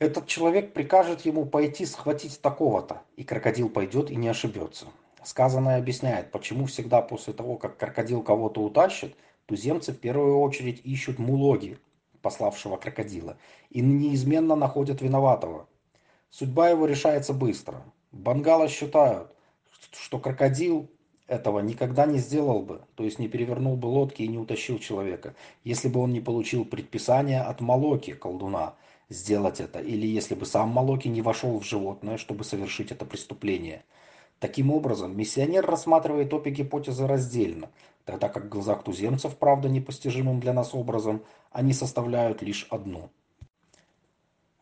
Этот человек прикажет ему пойти схватить такого-то, и крокодил пойдет и не ошибется. Сказанное объясняет, почему всегда после того, как крокодил кого-то утащит, туземцы в первую очередь ищут мулоги, пославшего крокодила, и неизменно находят виноватого. Судьба его решается быстро. Бангалы считают, что крокодил этого никогда не сделал бы, то есть не перевернул бы лодки и не утащил человека, если бы он не получил предписание от Малоки, колдуна, сделать это, или если бы сам Малоки не вошел в животное, чтобы совершить это преступление. Таким образом, миссионер рассматривает обе гипотезы раздельно, тогда как в глазах туземцев, правда непостижимым для нас образом, они составляют лишь одну.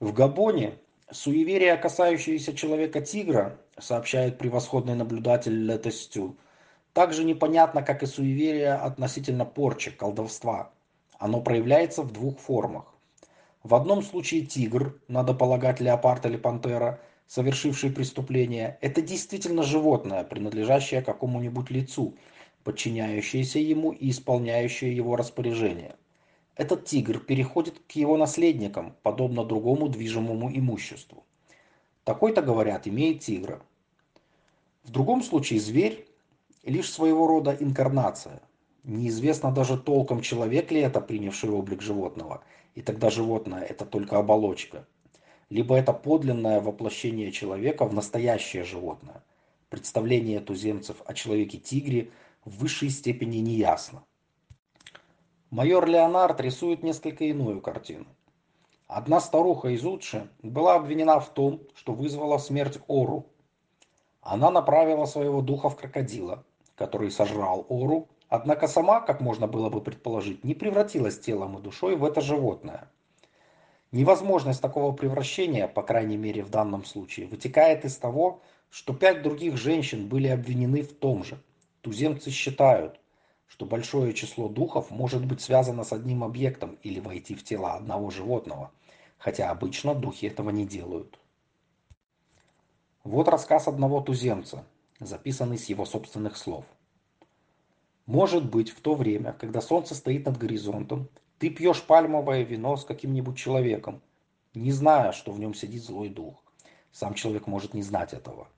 В Габоне суеверия, касающиеся человека-тигра, сообщает превосходный наблюдатель Летестю, так же непонятно, как и суеверие относительно порчи, колдовства. Оно проявляется в двух формах. В одном случае тигр, надо полагать леопард или пантера, совершивший преступление, это действительно животное, принадлежащее какому-нибудь лицу, подчиняющееся ему и исполняющее его распоряжение. Этот тигр переходит к его наследникам, подобно другому движимому имуществу. Такой-то, говорят, имеет тигра. В другом случае зверь – лишь своего рода инкарнация. Неизвестно даже толком, человек ли это, принявший облик животного – и тогда животное – это только оболочка. Либо это подлинное воплощение человека в настоящее животное. Представление туземцев о человеке-тигре в высшей степени неясно. Майор Леонард рисует несколько иную картину. Одна старуха из Утши была обвинена в том, что вызвала смерть Ору. Она направила своего духа в крокодила, который сожрал Ору Однако сама, как можно было бы предположить, не превратилась телом и душой в это животное. Невозможность такого превращения, по крайней мере в данном случае, вытекает из того, что пять других женщин были обвинены в том же. Туземцы считают, что большое число духов может быть связано с одним объектом или войти в тело одного животного, хотя обычно духи этого не делают. Вот рассказ одного туземца, записанный с его собственных слов. Может быть, в то время, когда солнце стоит над горизонтом, ты пьешь пальмовое вино с каким-нибудь человеком, не зная, что в нем сидит злой дух. Сам человек может не знать этого.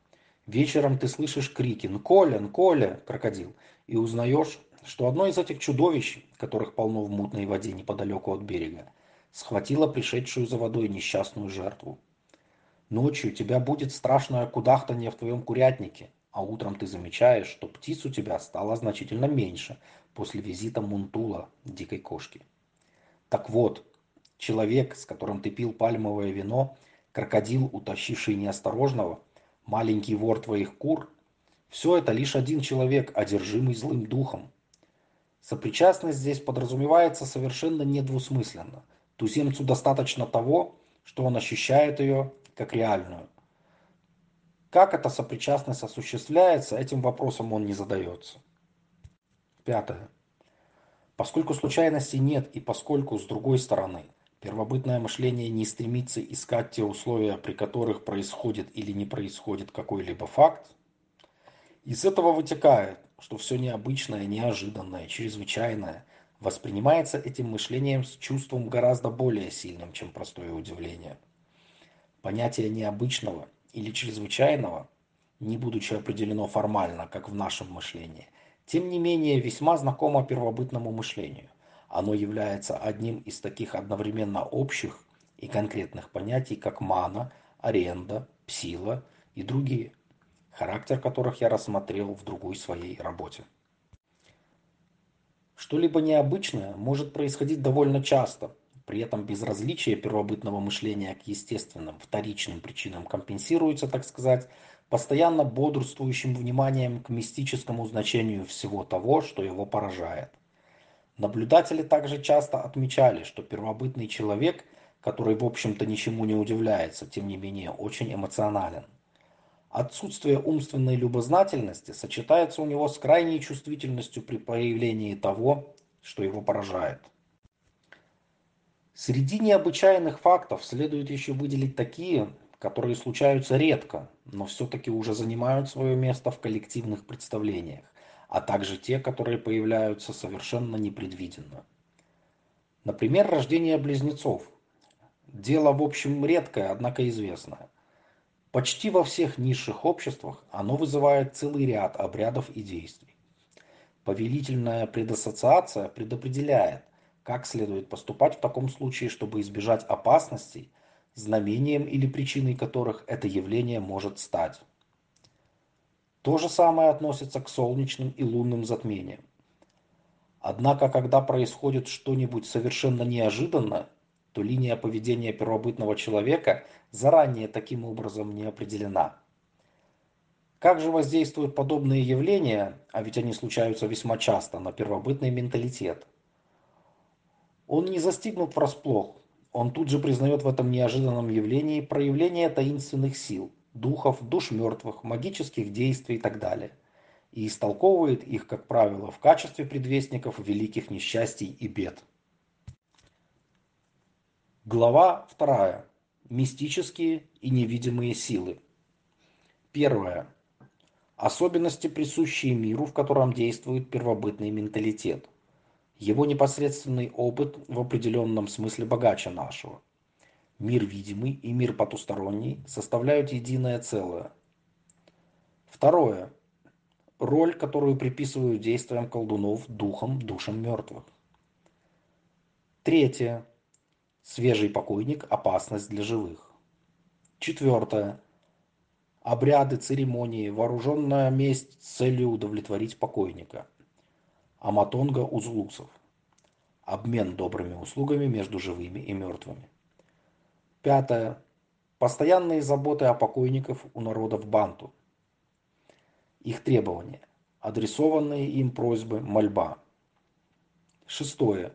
Вечером ты слышишь крики «Нколя! Нколя!» крокодил, и узнаешь, что одно из этих чудовищ, которых полно в мутной воде неподалеку от берега, схватило пришедшую за водой несчастную жертву. Ночью тебя будет страшное кудахтанье в твоем курятнике, а утром ты замечаешь, что птиц у тебя стало значительно меньше после визита Мунтула, дикой кошки. Так вот, человек, с которым ты пил пальмовое вино, крокодил, утащивший неосторожного, маленький вор твоих кур, все это лишь один человек, одержимый злым духом. Сопричастность здесь подразумевается совершенно недвусмысленно. Туземцу достаточно того, что он ощущает ее как реальную – как эта сопричастность осуществляется, этим вопросом он не задается. Пятое. Поскольку случайностей нет и поскольку, с другой стороны, первобытное мышление не стремится искать те условия, при которых происходит или не происходит какой-либо факт, из этого вытекает, что все необычное, неожиданное, чрезвычайное воспринимается этим мышлением с чувством гораздо более сильным, чем простое удивление. Понятие необычного – или чрезвычайного, не будучи определено формально, как в нашем мышлении, тем не менее весьма знакомо первобытному мышлению. Оно является одним из таких одновременно общих и конкретных понятий, как мана, аренда, псила и другие, характер которых я рассмотрел в другой своей работе. Что-либо необычное может происходить довольно часто, при этом безразличие первобытного мышления к естественным, вторичным причинам компенсируется, так сказать, постоянно бодрствующим вниманием к мистическому значению всего того, что его поражает. Наблюдатели также часто отмечали, что первобытный человек, который в общем-то ничему не удивляется, тем не менее очень эмоционален. Отсутствие умственной любознательности сочетается у него с крайней чувствительностью при появлении того, что его поражает. Среди необычайных фактов следует еще выделить такие, которые случаются редко, но все-таки уже занимают свое место в коллективных представлениях, а также те, которые появляются совершенно непредвиденно. Например, рождение близнецов. Дело, в общем, редкое, однако известное. Почти во всех низших обществах оно вызывает целый ряд обрядов и действий. Повелительная предассоциация предопределяет, как следует поступать в таком случае, чтобы избежать опасностей, знамением или причиной которых это явление может стать. То же самое относится к солнечным и лунным затмениям. Однако, когда происходит что-нибудь совершенно неожиданное, то линия поведения первобытного человека заранее таким образом не определена. Как же воздействуют подобные явления, а ведь они случаются весьма часто, на первобытный менталитет? Он не застигнут врасплох, он тут же признает в этом неожиданном явлении проявление таинственных сил, духов, душ мертвых, магических действий и так далее, и истолковывает их, как правило, в качестве предвестников великих несчастий и бед. Глава 2. Мистические и невидимые силы. Первое. Особенности, присущие миру, в котором действует первобытный менталитет. Его непосредственный опыт в определенном смысле богаче нашего. Мир видимый и мир потусторонний составляют единое целое. Второе. Роль, которую приписывают действиям колдунов духом, душам мертвых. Третье Свежий покойник – опасность для живых. Четвертое. Обряды, церемонии, вооруженная месть с целью удовлетворить покойника. Аматонга узлусов. Обмен добрыми услугами между живыми и мертвыми. Пятое. Постоянные заботы о покойниках у народов Банту. Их требования. Адресованные им просьбы, мольба. Шестое.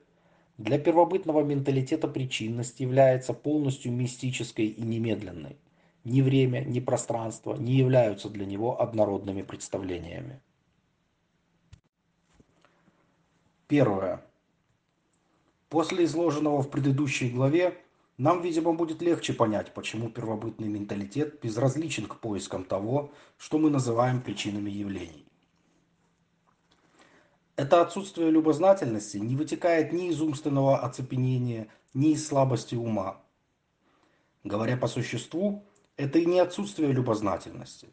Для первобытного менталитета причинность является полностью мистической и немедленной. Ни время, ни пространство не являются для него однородными представлениями. Первое. После изложенного в предыдущей главе нам, видимо, будет легче понять, почему первобытный менталитет безразличен к поискам того, что мы называем причинами явлений. Это отсутствие любознательности не вытекает ни из умственного оцепенения, ни из слабости ума. Говоря по существу, это и не отсутствие любознательности.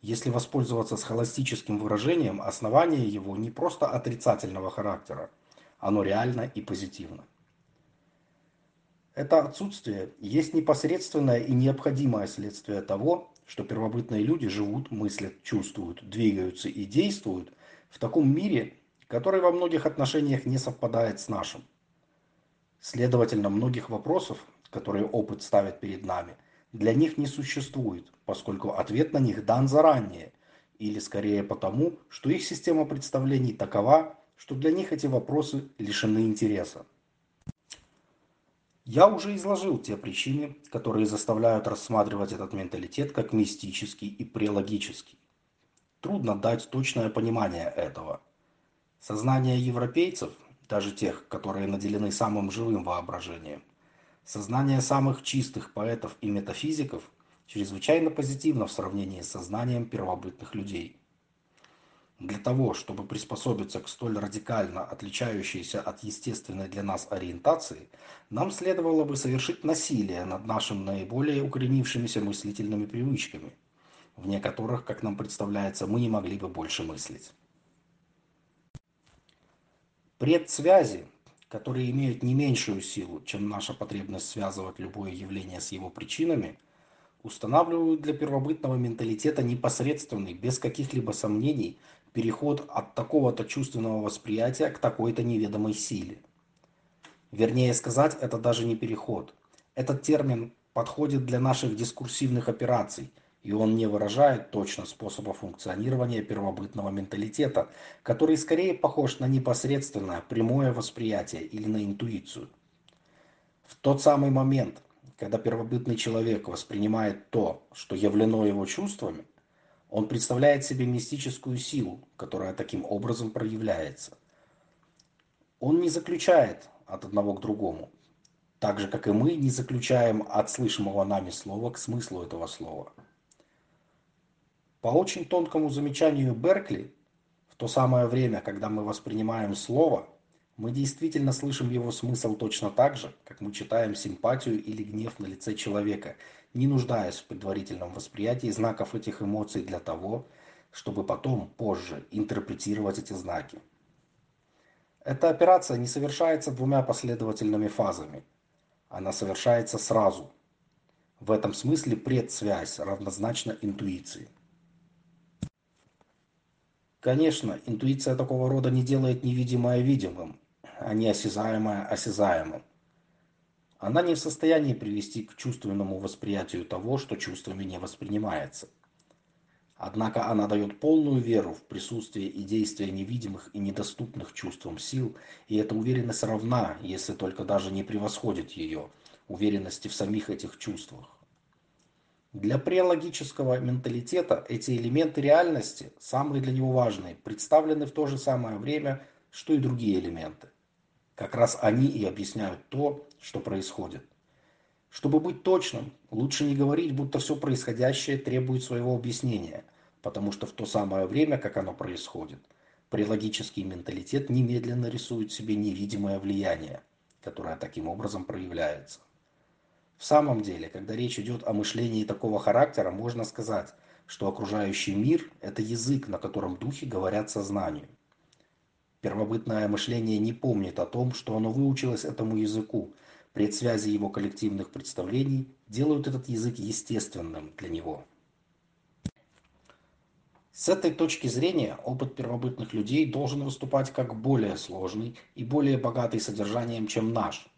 Если воспользоваться схоластическим выражением, основание его не просто отрицательного характера, оно реально и позитивно. Это отсутствие есть непосредственное и необходимое следствие того, что первобытные люди живут, мыслят, чувствуют, двигаются и действуют в таком мире, который во многих отношениях не совпадает с нашим. Следовательно, многих вопросов, которые опыт ставит перед нами, для них не существует, поскольку ответ на них дан заранее, или скорее потому, что их система представлений такова, что для них эти вопросы лишены интереса. Я уже изложил те причины, которые заставляют рассматривать этот менталитет как мистический и прелогический. Трудно дать точное понимание этого – Сознание европейцев, даже тех, которые наделены самым живым воображением, сознание самых чистых поэтов и метафизиков чрезвычайно позитивно в сравнении с сознанием первобытных людей. Для того, чтобы приспособиться к столь радикально отличающейся от естественной для нас ориентации, нам следовало бы совершить насилие над нашими наиболее укоренившимися мыслительными привычками, вне которых, как нам представляется, мы не могли бы больше мыслить. Предсвязи, которые имеют не меньшую силу, чем наша потребность связывать любое явление с его причинами, устанавливают для первобытного менталитета непосредственный, без каких-либо сомнений, переход от такого-то чувственного восприятия к такой-то неведомой силе. Вернее сказать, это даже не переход. Этот термин подходит для наших дискурсивных операций – и он не выражает точно способа функционирования первобытного менталитета, который скорее похож на непосредственное прямое восприятие или на интуицию. В тот самый момент, когда первобытный человек воспринимает то, что явлено его чувствами, он представляет себе мистическую силу, которая таким образом проявляется. Он не заключает от одного к другому, так же, как и мы не заключаем от слышимого нами слова к смыслу этого слова. По очень тонкому замечанию Беркли, в то самое время, когда мы воспринимаем слово, Мы действительно слышим его смысл точно так же, как мы читаем симпатию или гнев на лице человека, не нуждаясь в предварительном восприятии знаков этих эмоций для того, чтобы потом, позже, интерпретировать эти знаки. Эта операция не совершается двумя последовательными фазами. Она совершается сразу. В этом смысле предсвязь равнозначна интуиции. Конечно, интуиция такого рода не делает невидимое видимым, а не осязаемое осязаемым. Она не в состоянии привести к чувственному восприятию того, что чувствами не воспринимается. Однако она дает полную веру в присутствие и действие невидимых и недоступных чувствам сил, и эта уверенность равна, если только даже не превосходит ее, уверенности в самих этих чувствах. Для прелогического менталитета эти элементы реальности, самые для него важные, представлены в то же самое время, что и другие элементы. Как раз они и объясняют то, что происходит. Чтобы быть точным, лучше не говорить, будто все происходящее требует своего объяснения, потому что в то самое время, как оно происходит, прилогический менталитет немедленно рисует себе невидимое влияние, которое таким образом проявляется. В самом деле, когда речь идет о мышлении такого характера, можно сказать, что окружающий мир – это язык, на котором духи говорят сознанию. Первобытное мышление не помнит о том, что оно выучилось этому языку – предсвязи его коллективных представлений делают этот язык естественным для него. С этой точки зрения опыт первобытных людей должен выступать как более сложный и более богатый содержанием, чем наш.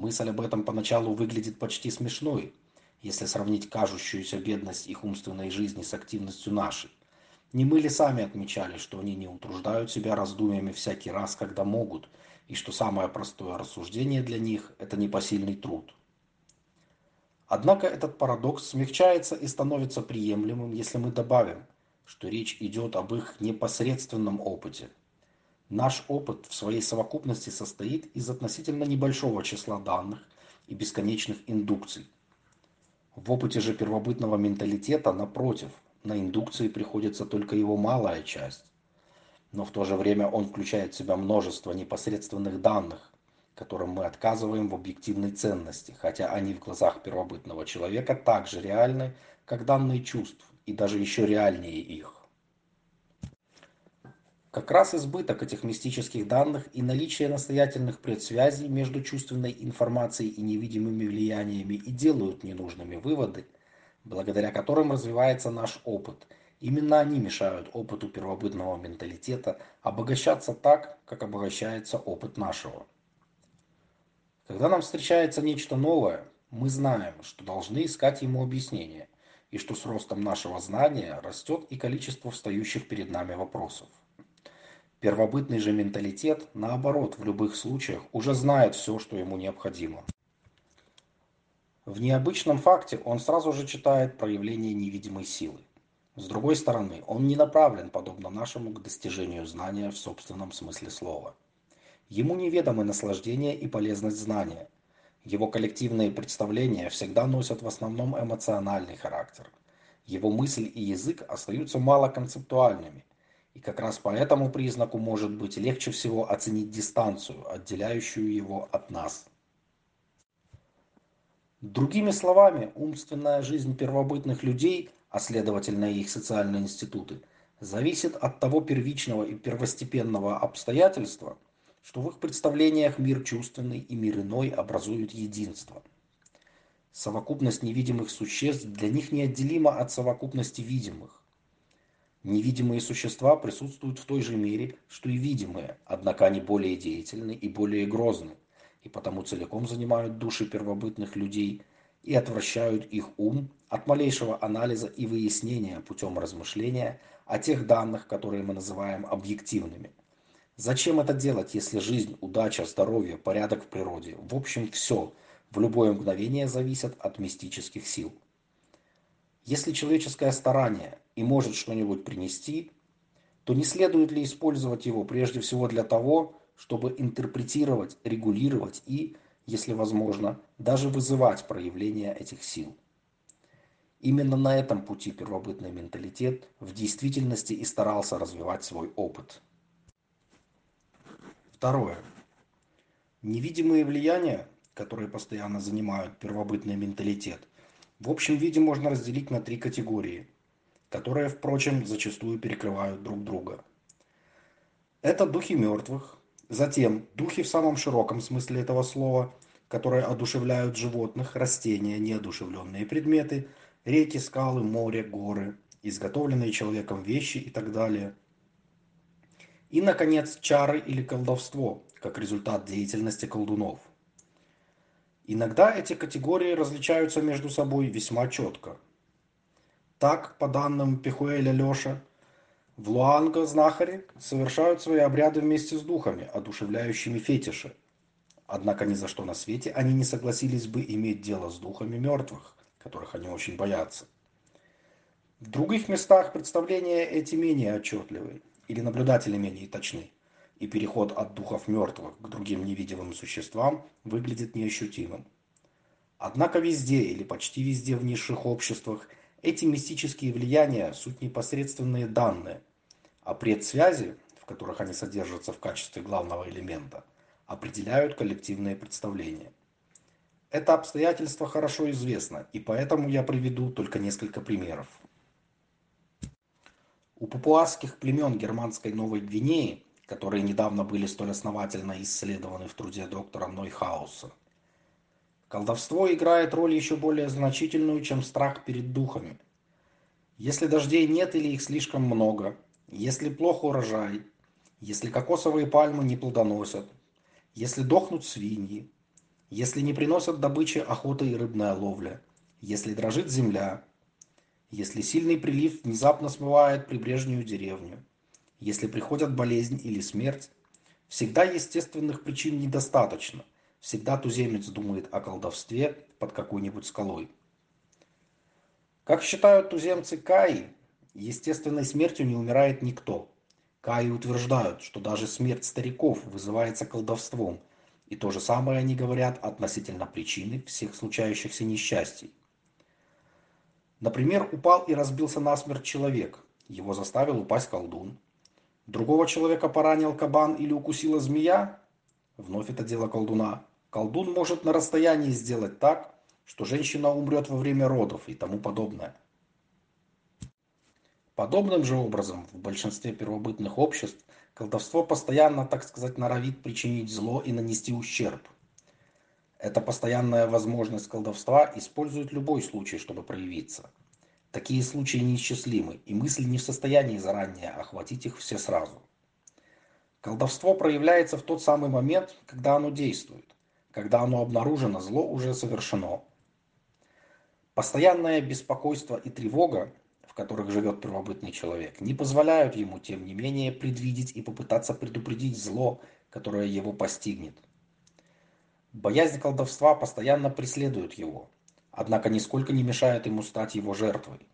Мысль об этом поначалу выглядит почти смешной, если сравнить кажущуюся бедность их умственной жизни с активностью нашей. Не мы ли сами отмечали, что они не утруждают себя раздумьями всякий раз, когда могут – и что самое простое рассуждение для них – это непосильный труд. Однако этот парадокс смягчается и становится приемлемым, если мы добавим, что речь идет об их непосредственном опыте. Наш опыт в своей совокупности состоит из относительно небольшого числа данных и бесконечных индукций. В опыте же первобытного менталитета, напротив, на индукции приходится только его малая часть но в то же время он включает в себя множество непосредственных данных, которым мы отказываем в объективной ценности, хотя они в глазах первобытного человека так же реальны, как данные чувств, и даже еще реальнее их. Как раз избыток этих мистических данных и наличие настоятельных предсвязей между чувственной информацией и невидимыми влияниями и делают ненужными выводы, благодаря которым развивается наш опыт – Именно они мешают опыту первобытного менталитета обогащаться так, как обогащается опыт нашего. Когда нам встречается нечто новое, мы знаем, что должны искать ему объяснение, и что с ростом нашего знания растет и количество встающих перед нами вопросов. Первобытный же менталитет, наоборот, в любых случаях уже знает все, что ему необходимо. В необычном факте он сразу же читает проявление невидимой силы. С другой стороны, он не направлен, подобно нашему, к достижению знания в собственном смысле слова. Ему неведомы наслаждение и полезность знания. Его коллективные представления всегда носят в основном эмоциональный характер. Его мысль и язык остаются малоконцептуальными, и как раз по этому признаку может быть легче всего оценить дистанцию, отделяющую его от нас. Другими словами, умственная жизнь первобытных людей – а следовательно и их социальные институты, зависит от того первичного и первостепенного обстоятельства, что в их представлениях мир чувственный и мир иной образуют единство. Совокупность невидимых существ для них неотделима от совокупности видимых. Невидимые существа присутствуют в той же мере, что и видимые, однако они более деятельны и более грозны, и потому целиком занимают души первобытных людей и отвращают их ум от малейшего анализа и выяснения путем размышления о тех данных, которые мы называем объективными. Зачем это делать, если жизнь, удача, здоровье, порядок в природе, в общем все, в любое мгновение зависят от мистических сил? Если человеческое старание и может что-нибудь принести, то не следует ли использовать его прежде всего для того, чтобы интерпретировать, регулировать и, если возможно, даже вызывать проявление этих сил. Именно на этом пути первобытный менталитет в действительности и старался развивать свой опыт. Второе. Невидимые влияния, которые постоянно занимают первобытный менталитет, в общем виде можно разделить на три категории, которые, впрочем, зачастую перекрывают друг друга. Это духи мертвых, затем духи в самом широком смысле этого слова, которые одушевляют животных, растения, неодушевленные предметы, реки, скалы, море, горы, изготовленные человеком вещи и так далее. И, наконец, чары или колдовство, как результат деятельности колдунов. Иногда эти категории различаются между собой весьма четко. Так, по данным Пихуэля Леша, в Луанго знахари совершают свои обряды вместе с духами, одушевляющими фетиши. Однако ни за что на свете они не согласились бы иметь дело с духами мертвых, которых они очень боятся. В других местах представления эти менее отчетливы, или наблюдатели менее точны, и переход от духов мертвых к другим невидимым существам выглядит неощутимым. Однако везде или почти везде в низших обществах эти мистические влияния – суть непосредственные данные, а предсвязи, в которых они содержатся в качестве главного элемента, определяют коллективные представления. Это обстоятельство хорошо известно, и поэтому я приведу только несколько примеров. У папуасских племен германской Новой Гвинеи, которые недавно были столь основательно исследованы в труде доктора Нойхауса, колдовство играет роль еще более значительную, чем страх перед духами. Если дождей нет или их слишком много, если плохо урожай, если кокосовые пальмы не плодоносят, если дохнут свиньи, если не приносят добычи охота и рыбная ловля, если дрожит земля, если сильный прилив внезапно смывает прибрежную деревню, если приходят болезнь или смерть, всегда естественных причин недостаточно, всегда туземец думает о колдовстве под какой-нибудь скалой. Как считают туземцы Каи, естественной смертью не умирает никто. Каи утверждают, что даже смерть стариков вызывается колдовством, и то же самое они говорят относительно причины всех случающихся несчастий. Например, упал и разбился насмерть человек. Его заставил упасть колдун. Другого человека поранил кабан или укусила змея. Вновь это дело колдуна. Колдун может на расстоянии сделать так, что женщина умрет во время родов и тому подобное. Подобным же образом в большинстве первобытных обществ колдовство постоянно, так сказать, норовит причинить зло и нанести ущерб. Эта постоянная возможность колдовства использует любой случай, чтобы проявиться. Такие случаи неисчислимы, и мысль не в состоянии заранее охватить их все сразу. Колдовство проявляется в тот самый момент, когда оно действует. Когда оно обнаружено, зло уже совершено. Постоянное беспокойство и тревога, в которых живет первобытный человек, не позволяют ему, тем не менее, предвидеть и попытаться предупредить зло, которое его постигнет – Боязнь колдовства постоянно преследует его, однако нисколько не мешает ему стать его жертвой.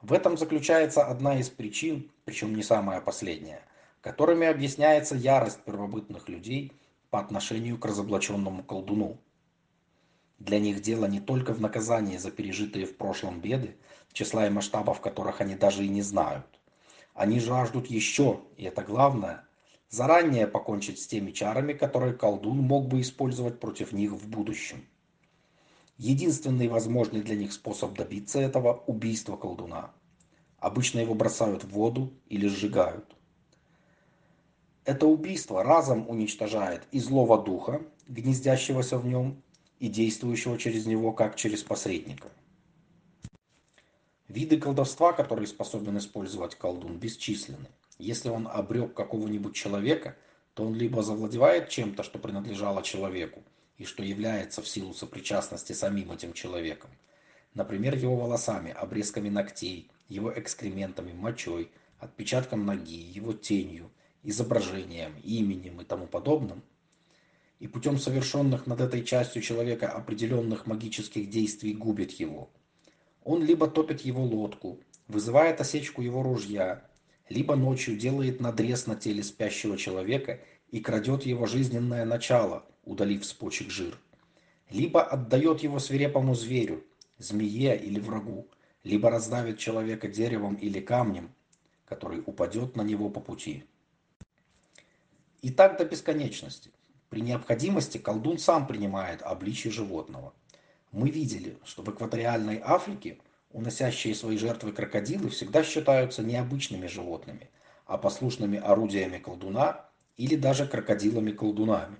В этом заключается одна из причин, причем не самая последняя, которыми объясняется ярость первобытных людей по отношению к разоблаченному колдуну. Для них дело не только в наказании за пережитые в прошлом беды, числа и масштабов которых они даже и не знают. Они жаждут еще, и это главное, заранее покончить с теми чарами, которые колдун мог бы использовать против них в будущем. Единственный возможный для них способ добиться этого – убийство колдуна. Обычно его бросают в воду или сжигают. Это убийство разом уничтожает и злого духа, гнездящегося в нем, и действующего через него как через посредника. Виды колдовства, которые способен использовать колдун, бесчисленны. Если он обрек какого-нибудь человека, то он либо завладевает чем-то, что принадлежало человеку, и что является в силу сопричастности самим этим человеком. Например, его волосами, обрезками ногтей, его экскрементами, мочой, отпечатком ноги, его тенью, изображением, именем и тому подобным. И путем совершенных над этой частью человека определенных магических действий губит его. Он либо топит его лодку, вызывает осечку его ружья, либо ночью делает надрез на теле спящего человека и крадет его жизненное начало, удалив с почек жир, либо отдает его свирепому зверю, змее или врагу, либо раздавит человека деревом или камнем, который упадет на него по пути. И так до бесконечности. При необходимости колдун сам принимает обличие животного. Мы видели, что в экваториальной Африке уносящие свои жертвы крокодилы всегда считаются необычными животными, а послушными орудиями колдуна или даже крокодилами-колдунами.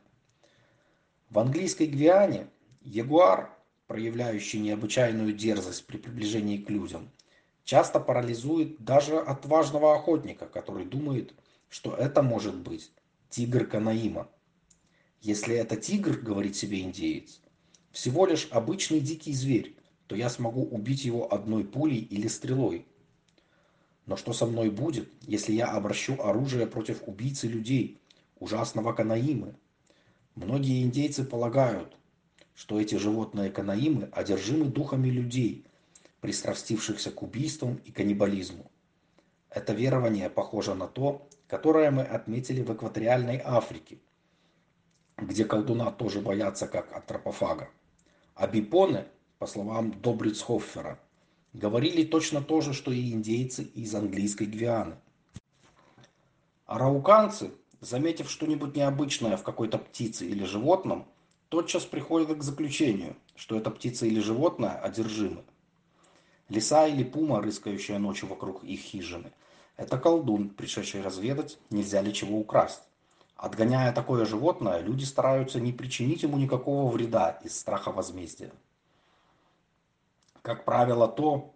В английской Гвиане ягуар, проявляющий необычайную дерзость при приближении к людям, часто парализует даже отважного охотника, который думает, что это может быть тигр Канаима. Если это тигр, говорит себе индеец, всего лишь обычный дикий зверь, то я смогу убить его одной пулей или стрелой. Но что со мной будет, если я обращу оружие против убийцы людей, ужасного Канаимы? Многие индейцы полагают, что эти животные Канаимы одержимы духами людей, пристрастившихся к убийствам и каннибализму. Это верование похоже на то, которое мы отметили в экваториальной Африке, где колдуна тоже боятся как антропофага. А бипоны, по словам Добрицхоффера, говорили точно то же, что и индейцы из английской Гвианы. Арауканцы заметив что-нибудь необычное в какой-то птице или животном, тотчас приходят к заключению, что эта птица или животное одержимы. Лиса или пума, рыскающая ночью вокруг их хижины, это колдун, пришедший разведать, нельзя ли чего украсть. Отгоняя такое животное, люди стараются не причинить ему никакого вреда из страха возмездия. Как правило, то,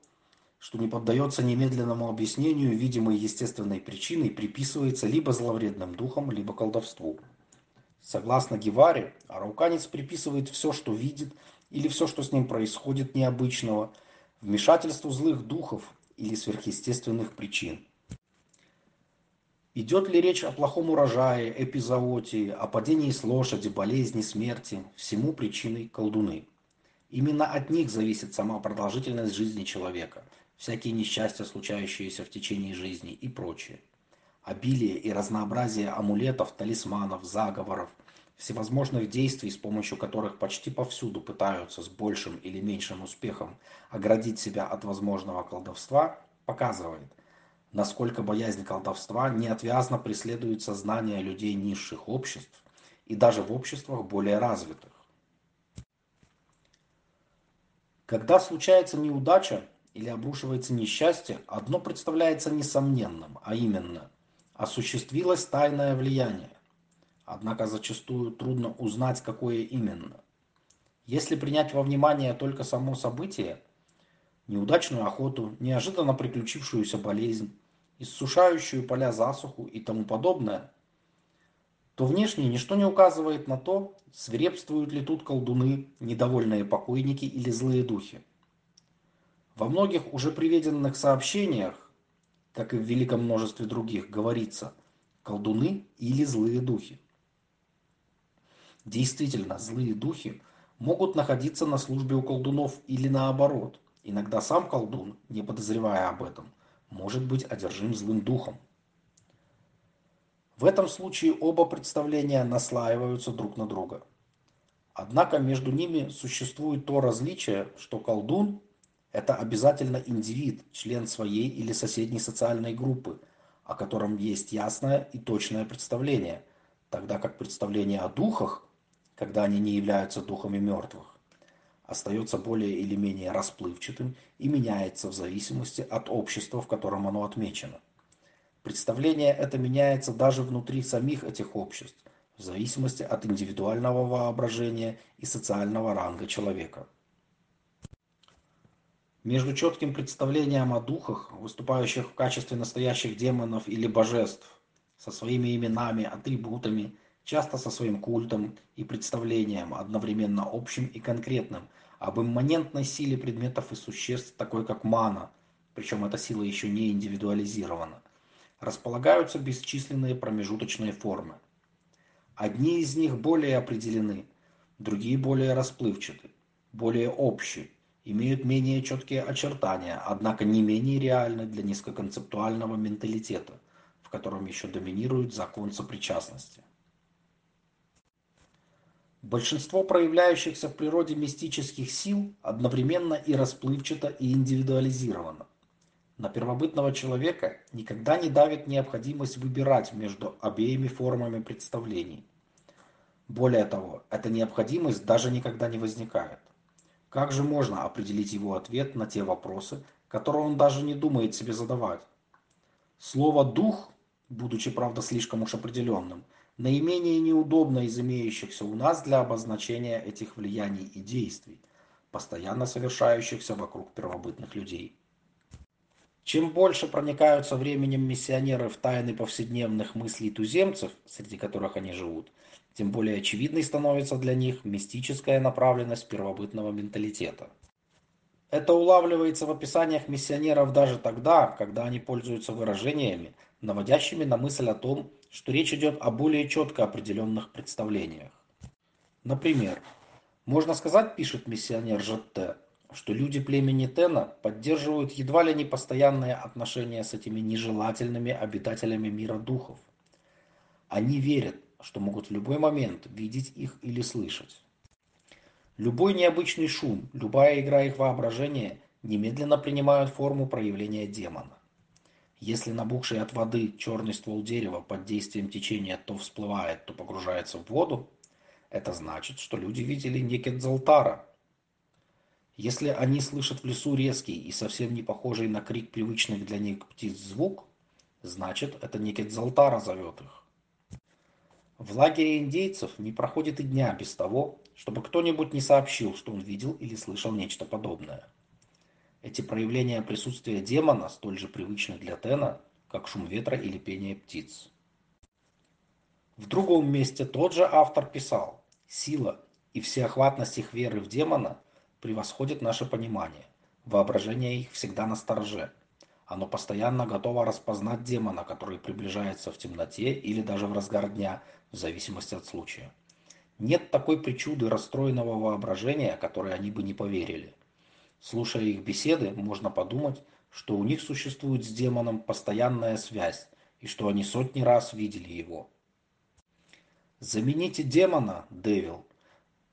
что не поддается немедленному объяснению видимой естественной причиной, приписывается либо зловредным духом, либо колдовству. Согласно Геваре, арауканец приписывает все, что видит, или все, что с ним происходит необычного, вмешательству злых духов или сверхъестественных причин. Идет ли речь о плохом урожае, эпизоотии, о падении с лошади, болезни, смерти, всему причиной колдуны. Именно от них зависит сама продолжительность жизни человека – всякие несчастья, случающиеся в течение жизни и прочее. Обилие и разнообразие амулетов, талисманов, заговоров, всевозможных действий, с помощью которых почти повсюду пытаются с большим или меньшим успехом оградить себя от возможного колдовства, показывает, насколько боязнь колдовства неотвязно преследует сознание людей низших обществ и даже в обществах более развитых. Когда случается неудача, или обрушивается несчастье, одно представляется несомненным, а именно осуществилось тайное влияние. Однако зачастую трудно узнать, какое именно. Если принять во внимание только само событие, неудачную охоту, неожиданно приключившуюся болезнь, иссушающую поля засуху и тому подобное, то внешне ничто не указывает на то, свирепствуют ли тут колдуны, недовольные покойники или злые духи. Во многих уже приведенных сообщениях, как и в великом множестве других, говорится «колдуны или злые духи». Действительно, злые духи могут находиться на службе у колдунов или наоборот. Иногда сам колдун, не подозревая об этом, может быть одержим злым духом. В этом случае оба представления наслаиваются друг на друга. Однако между ними существует то различие, что колдун это обязательно индивид, член своей или соседней социальной группы, о котором есть ясное и точное представление, тогда как представление о духах, когда они не являются духами мертвых, остается более или менее расплывчатым и меняется в зависимости от общества, в котором оно отмечено. Представление это меняется даже внутри самих этих обществ, в зависимости от индивидуального воображения и социального ранга человека. Между четким представлением о духах, выступающих в качестве настоящих демонов или божеств, со своими именами, атрибутами, часто со своим культом и представлением, одновременно общим и конкретным, об имманентной силе предметов и существ, такой как мана, причем эта сила еще не индивидуализирована, располагаются бесчисленные промежуточные формы. Одни из них более определены, другие более расплывчаты, более общие, имеют менее четкие очертания, однако не менее реальны для низкоконцептуального менталитета, в котором еще доминирует закон сопричастности. Большинство проявляющихся в природе мистических сил одновременно и расплывчато, и индивидуализировано. На первобытного человека никогда не давит необходимость выбирать между обеими формами представлений. Более того, эта необходимость даже никогда не возникает. Как же можно определить его ответ на те вопросы, которые он даже не думает себе задавать? Слово «дух», будучи, правда, слишком уж определенным, наименее неудобно из имеющихся у нас для обозначения этих влияний и действий, постоянно совершающихся вокруг первобытных людей. Чем больше проникаются временем миссионеры в тайны повседневных мыслей туземцев, среди которых они живут, тем более очевидной становится для них мистическая направленность первобытного менталитета. Это улавливается в описаниях миссионеров даже тогда, когда они пользуются выражениями, наводящими на мысль о том, что речь идет о более четко определенных представлениях. Например, можно сказать, пишет миссионер Жетте, что люди племени Тена поддерживают едва ли не постоянные отношения с этими нежелательными обитателями мира духов. Они верят, что могут в любой момент видеть их или слышать. Любой необычный шум, любая игра их воображения немедленно принимают форму проявления демона. Если набухший от воды черный ствол дерева под действием течения то всплывает, то погружается в воду, это значит, что люди видели Некедзалтара, если они слышат в лесу резкий и совсем не похожий на крик привычных для них птиц звук, значит, это не Кетзалтара зовет их. В лагере индейцев не проходит и дня без того, чтобы кто-нибудь не сообщил, что он видел или слышал нечто подобное. Эти проявления присутствия демона столь же привычны для Тена, как шум ветра или пение птиц. В другом месте тот же автор писал, сила и всеохватность их веры в демона – превосходит наше понимание. Воображение их всегда на стороже. Оно постоянно готово распознать демона, который приближается в темноте или даже в разгар дня, в зависимости от случая. Нет такой причуды расстроенного воображения, которой они бы не поверили. Слушая их беседы, можно подумать, что у них существует с демоном постоянная связь, и что они сотни раз видели его. Замените демона, Дэвил,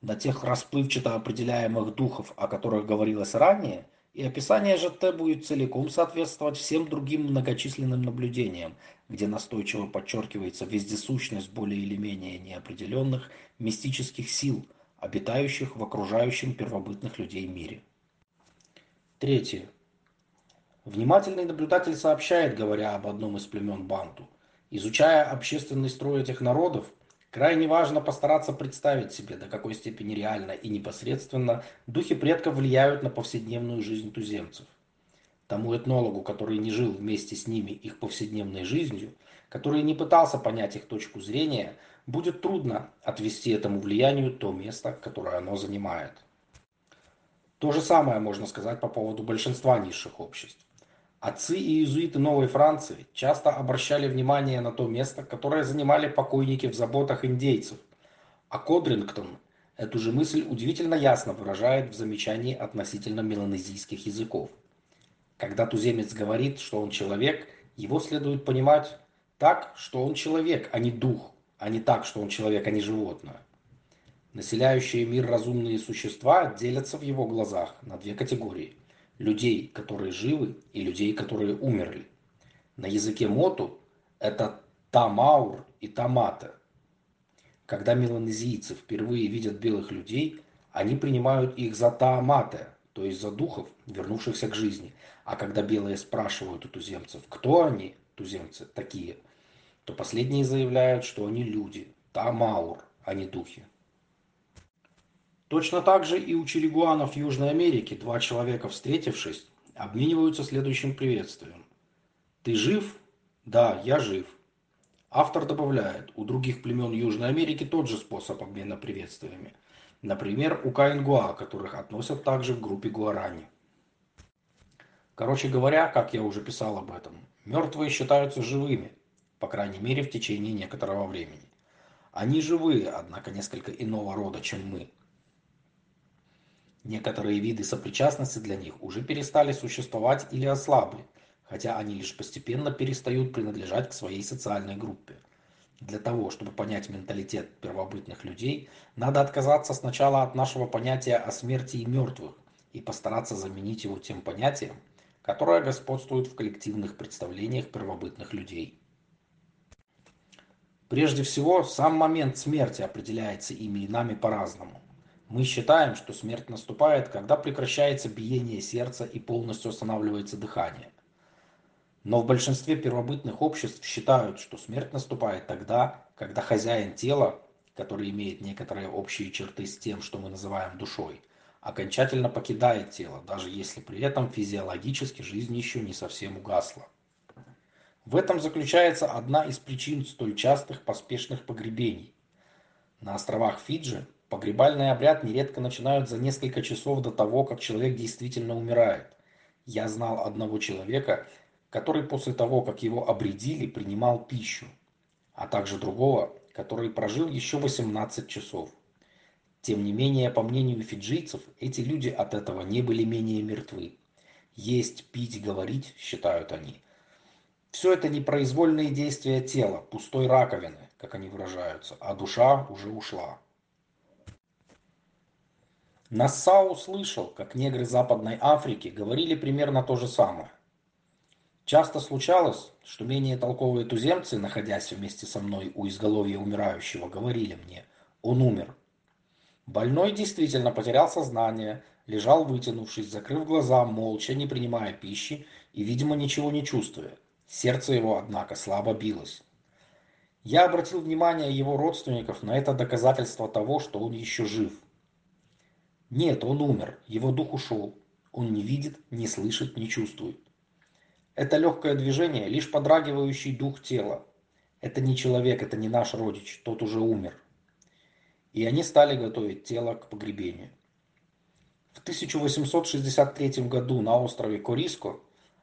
на тех расплывчато определяемых духов, о которых говорилось ранее, и описание ЖТ будет целиком соответствовать всем другим многочисленным наблюдениям, где настойчиво подчеркивается вездесущность более или менее неопределенных мистических сил, обитающих в окружающем первобытных людей мире. Третье. Внимательный наблюдатель сообщает, говоря об одном из племен Банту, изучая общественный строй этих народов, Крайне важно постараться представить себе, до какой степени реально и непосредственно духи предков влияют на повседневную жизнь туземцев. Тому этнологу, который не жил вместе с ними их повседневной жизнью, который не пытался понять их точку зрения, будет трудно отвести этому влиянию то место, которое оно занимает. То же самое можно сказать по поводу большинства низших обществ. Отцы и иезуиты Новой Франции часто обращали внимание на то место, которое занимали покойники в заботах индейцев, а Кодрингтон эту же мысль удивительно ясно выражает в замечании относительно меланезийских языков. Когда туземец говорит, что он человек, его следует понимать так, что он человек, а не дух, а не так, что он человек, а не животное. Населяющие мир разумные существа делятся в его глазах на две категории людей, которые живы, и людей, которые умерли. На языке моту это тамаур и тамата. Когда меланезийцы впервые видят белых людей, они принимают их за таамате, то есть за духов, вернувшихся к жизни. А когда белые спрашивают у туземцев, кто они, туземцы, такие, то последние заявляют, что они люди, таамаур, а не духи. Точно так же и у черегуанов Южной Америки два человека, встретившись, обмениваются следующим приветствием. «Ты жив?» «Да, я жив». Автор добавляет, у других племен Южной Америки тот же способ обмена приветствиями. Например, у Каингуа, которых относят также к группе Гуарани. Короче говоря, как я уже писал об этом, мертвые считаются живыми, по крайней мере в течение некоторого времени. Они живые, однако несколько иного рода, чем мы. Некоторые виды сопричастности для них уже перестали существовать или ослабли, хотя они лишь постепенно перестают принадлежать к своей социальной группе. Для того, чтобы понять менталитет первобытных людей, надо отказаться сначала от нашего понятия о смерти и мертвых и постараться заменить его тем понятием, которое господствует в коллективных представлениях первобытных людей. Прежде всего, сам момент смерти определяется ими и нами по-разному. Мы считаем, что смерть наступает, когда прекращается биение сердца и полностью останавливается дыхание. Но в большинстве первобытных обществ считают, что смерть наступает тогда, когда хозяин тела, который имеет некоторые общие черты с тем, что мы называем душой, окончательно покидает тело, даже если при этом физиологически жизнь еще не совсем угасла. В этом заключается одна из причин столь частых поспешных погребений. На островах Фиджи погребальный обряд нередко начинают за несколько часов до того, как человек действительно умирает. Я знал одного человека, который после того, как его обредили, принимал пищу, а также другого, который прожил еще 18 часов. Тем не менее, по мнению фиджийцев, эти люди от этого не были менее мертвы. Есть, пить, говорить, считают они – все это непроизвольные действия тела, пустой раковины, как они выражаются, а душа уже ушла. Нассау слышал, как негры Западной Африки говорили примерно то же самое. Часто случалось, что менее толковые туземцы, находясь вместе со мной у изголовья умирающего, говорили мне «он умер». Больной действительно потерял сознание, лежал вытянувшись, закрыв глаза, молча, не принимая пищи и, видимо, ничего не чувствуя. Сердце его, однако, слабо билось. Я обратил внимание его родственников на это доказательство того, что он еще жив. Нет, он умер, его дух ушел. Он не видит, не слышит, не чувствует. Это легкое движение, лишь подрагивающий дух тела. Это не человек, это не наш родич, тот уже умер. И они стали готовить тело к погребению. В 1863 году на острове Кориско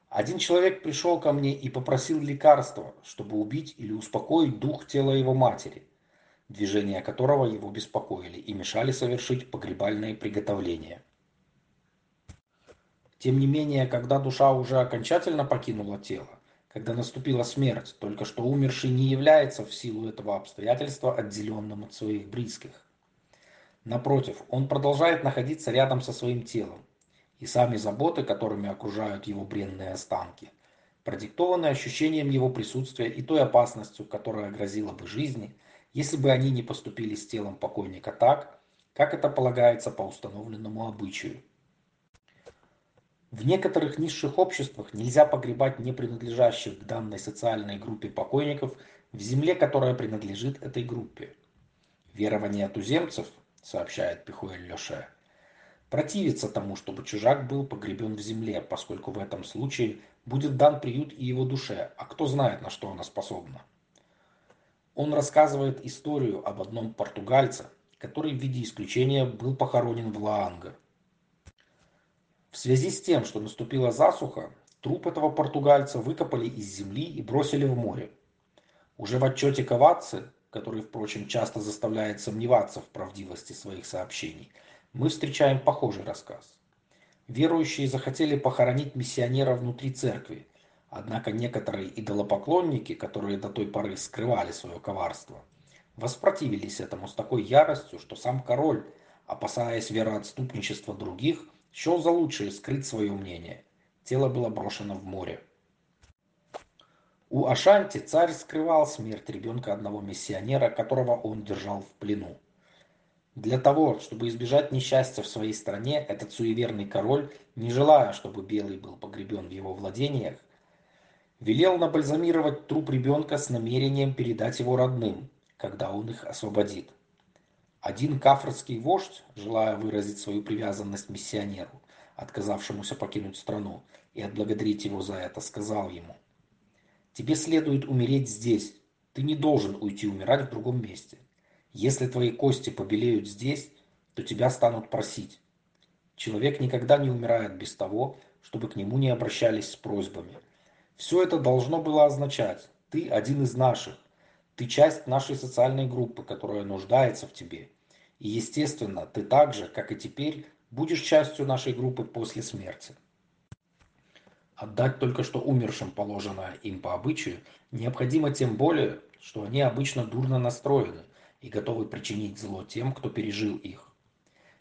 один человек пришел ко мне и попросил лекарства, чтобы убить или успокоить дух тела его матери, движения которого его беспокоили и мешали совершить погребальные приготовления. Тем не менее, когда душа уже окончательно покинула тело, когда наступила смерть, только что умерший не является в силу этого обстоятельства отделенным от своих близких. Напротив, он продолжает находиться рядом со своим телом, и сами заботы, которыми окружают его бренные останки, продиктованы ощущением его присутствия и той опасностью, которая грозила бы жизни, если бы они не поступили с телом покойника так, как это полагается по установленному обычаю. В некоторых низших обществах нельзя погребать не принадлежащих к данной социальной группе покойников в земле, которая принадлежит этой группе. Верование туземцев, сообщает Пихуэль Леше, противится тому, чтобы чужак был погребен в земле, поскольку в этом случае будет дан приют и его душе, а кто знает, на что она способна. Он рассказывает историю об одном португальце, который в виде исключения был похоронен в Лаанго. В связи с тем, что наступила засуха, труп этого португальца выкопали из земли и бросили в море. Уже в отчете Каваци, который, впрочем, часто заставляет сомневаться в правдивости своих сообщений – мы встречаем похожий рассказ. Верующие захотели похоронить миссионера внутри церкви, однако некоторые идолопоклонники, которые до той поры скрывали свое коварство, воспротивились этому с такой яростью, что сам король, опасаясь вероотступничества других, счел за лучшее скрыть свое мнение. Тело было брошено в море. У Ашанти царь скрывал смерть ребенка одного миссионера, которого он держал в плену. Для того, чтобы избежать несчастья в своей стране, этот суеверный король, не желая, чтобы Белый был погребен в его владениях, велел набальзамировать труп ребенка с намерением передать его родным, когда он их освободит. Один кафрский вождь, желая выразить свою привязанность миссионеру, отказавшемуся покинуть страну, и отблагодарить его за это, сказал ему, «Тебе следует умереть здесь, ты не должен уйти умирать в другом месте. Если твои кости побелеют здесь, то тебя станут просить. Человек никогда не умирает без того, чтобы к нему не обращались с просьбами. Все это должно было означать, ты один из наших, ты часть нашей социальной группы, которая нуждается в тебе. И, естественно, ты так же, как и теперь, будешь частью нашей группы после смерти. Отдать только что умершим положенное им по обычаю необходимо тем более, что они обычно дурно настроены – и готовы причинить зло тем, кто пережил их.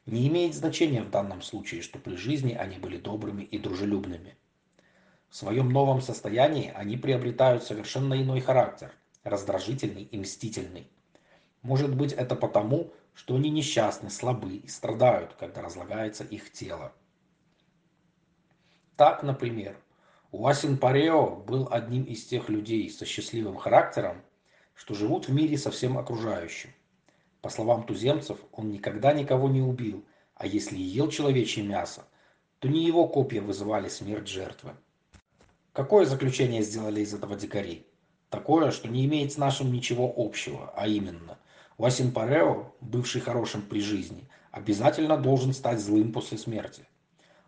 Не имеет значения в данном случае, что при жизни они были добрыми и дружелюбными. В своем новом состоянии они приобретают совершенно иной характер. раздражительный и мстительный. Может быть, это потому, что они несчастны, слабы и страдают, когда разлагается их тело. Так, например, Уасин Парео был одним из тех людей со счастливым характером, что живут в мире со всем окружающим. По словам туземцев, он никогда никого не убил, а если ел человечье мясо, то не его копья вызывали смерть жертвы. Какое заключение сделали из этого дикари? Такое, что не имеет с нашим ничего общего, а именно, Васин Парео, бывший хорошим при жизни, обязательно должен стать злым после смерти.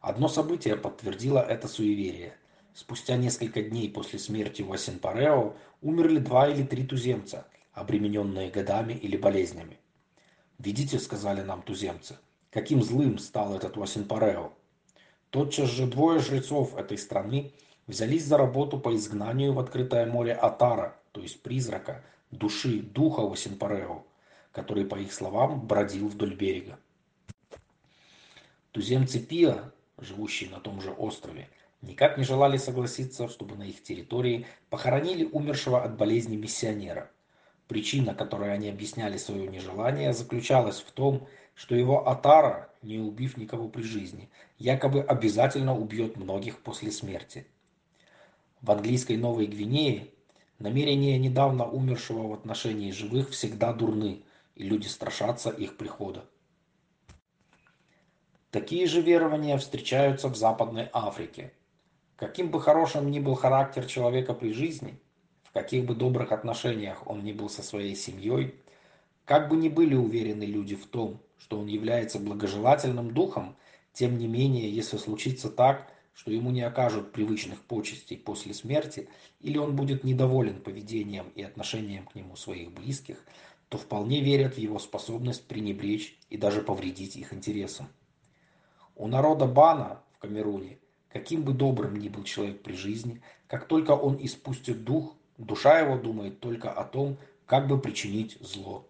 Одно событие подтвердило это суеверие. Спустя несколько дней после смерти Васин Парео умерли два или три туземца, обремененные годами или болезнями. «Видите, — сказали нам туземцы, — каким злым стал этот Васин Парео. Тотчас же двое жрецов этой страны взялись за работу по изгнанию в открытое море Атара, то есть призрака, души, духа Васинпарео, который, по их словам, бродил вдоль берега. Туземцы Пиа, живущие на том же острове, никак не желали согласиться, чтобы на их территории похоронили умершего от болезни миссионера. Причина, которой они объясняли свое нежелание, заключалась в том, что его Атара, не убив никого при жизни, якобы обязательно убьет многих после смерти. В английской Новой Гвинее намерения недавно умершего в отношении живых всегда дурны, и люди страшатся их прихода. Такие же верования встречаются в Западной Африке. Каким бы хорошим ни был характер человека при жизни, в каких бы добрых отношениях он ни был со своей семьей, как бы ни были уверены люди в том, что он является благожелательным духом, тем не менее, если случится так, что ему не окажут привычных почестей после смерти, или он будет недоволен поведением и отношением к нему своих близких, то вполне верят в его способность пренебречь и даже повредить их интересам. У народа Бана в Камеруне, каким бы добрым ни был человек при жизни, как только он испустит дух, душа его думает только о том, как бы причинить зло.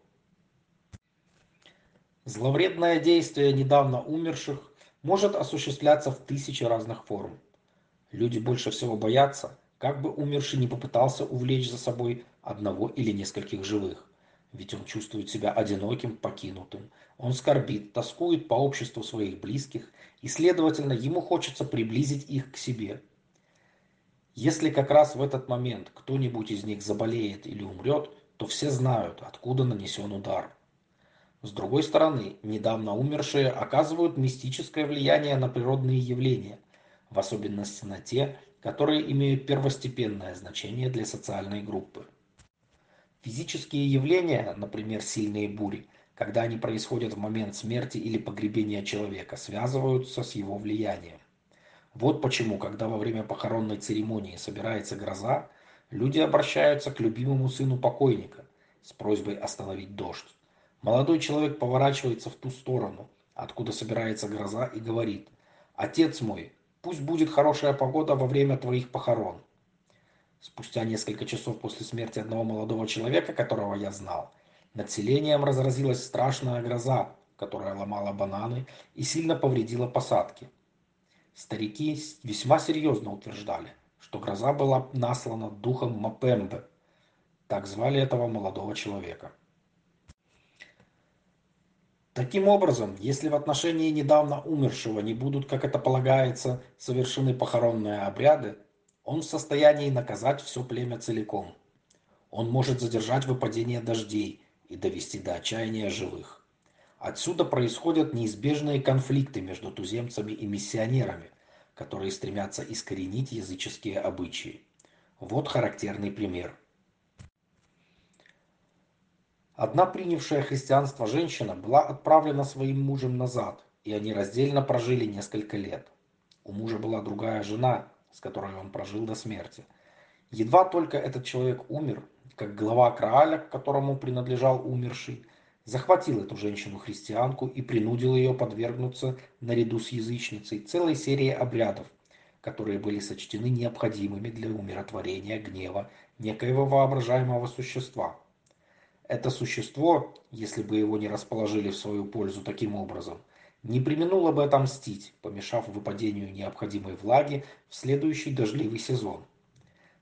Зловредное действие недавно умерших может осуществляться в тысячи разных форм. Люди больше всего боятся, как бы умерший не попытался увлечь за собой одного или нескольких живых. Ведь он чувствует себя одиноким, покинутым. Он скорбит, тоскует по обществу своих близких, и, следовательно, ему хочется приблизить их к себе. Если как раз в этот момент кто-нибудь из них заболеет или умрет, то все знают, откуда нанесен удар. С другой стороны, недавно умершие оказывают мистическое влияние на природные явления, в особенности на те, которые имеют первостепенное значение для социальной группы. Физические явления, например, сильные бури, когда они происходят в момент смерти или погребения человека, связываются с его влиянием. Вот почему, когда во время похоронной церемонии собирается гроза, люди обращаются к любимому сыну покойника с просьбой остановить дождь. Молодой человек поворачивается в ту сторону, откуда собирается гроза, и говорит, «Отец мой, пусть будет хорошая погода во время твоих похорон». Спустя несколько часов после смерти одного молодого человека, которого я знал, над селением разразилась страшная гроза, которая ломала бананы и сильно повредила посадки. Старики весьма серьезно утверждали, что гроза была наслана духом Мапембе, так звали этого молодого человека. Таким образом, если в отношении недавно умершего не будут, как это полагается, совершены похоронные обряды, он в состоянии наказать все племя целиком. Он может задержать выпадение дождей и довести до отчаяния живых. Отсюда происходят неизбежные конфликты между туземцами и миссионерами, которые стремятся искоренить языческие обычаи. Вот характерный пример – Одна принявшая христианство женщина была отправлена своим мужем назад, и они раздельно прожили несколько лет. У мужа была другая жена, с которой он прожил до смерти. Едва только этот человек умер, как глава Крааля, к которому принадлежал умерший, захватил эту женщину-христианку и принудил ее подвергнуться, наряду с язычницей, целой серии обрядов, которые были сочтены необходимыми для умиротворения гнева некоего воображаемого существа – это существо, если бы его не расположили в свою пользу таким образом, не применуло бы отомстить, помешав выпадению необходимой влаги в следующий дождливый сезон.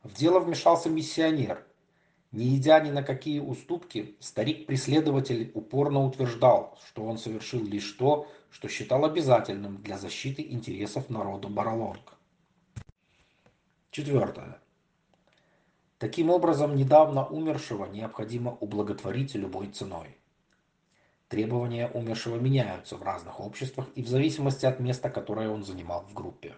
В дело вмешался миссионер. Не идя ни на какие уступки, старик-преследователь упорно утверждал, что он совершил лишь то, что считал обязательным для защиты интересов народа Баралонг. Четвертое. Таким образом, недавно умершего необходимо ублаготворить любой ценой. Требования умершего меняются в разных обществах и в зависимости от места, которое он занимал в группе.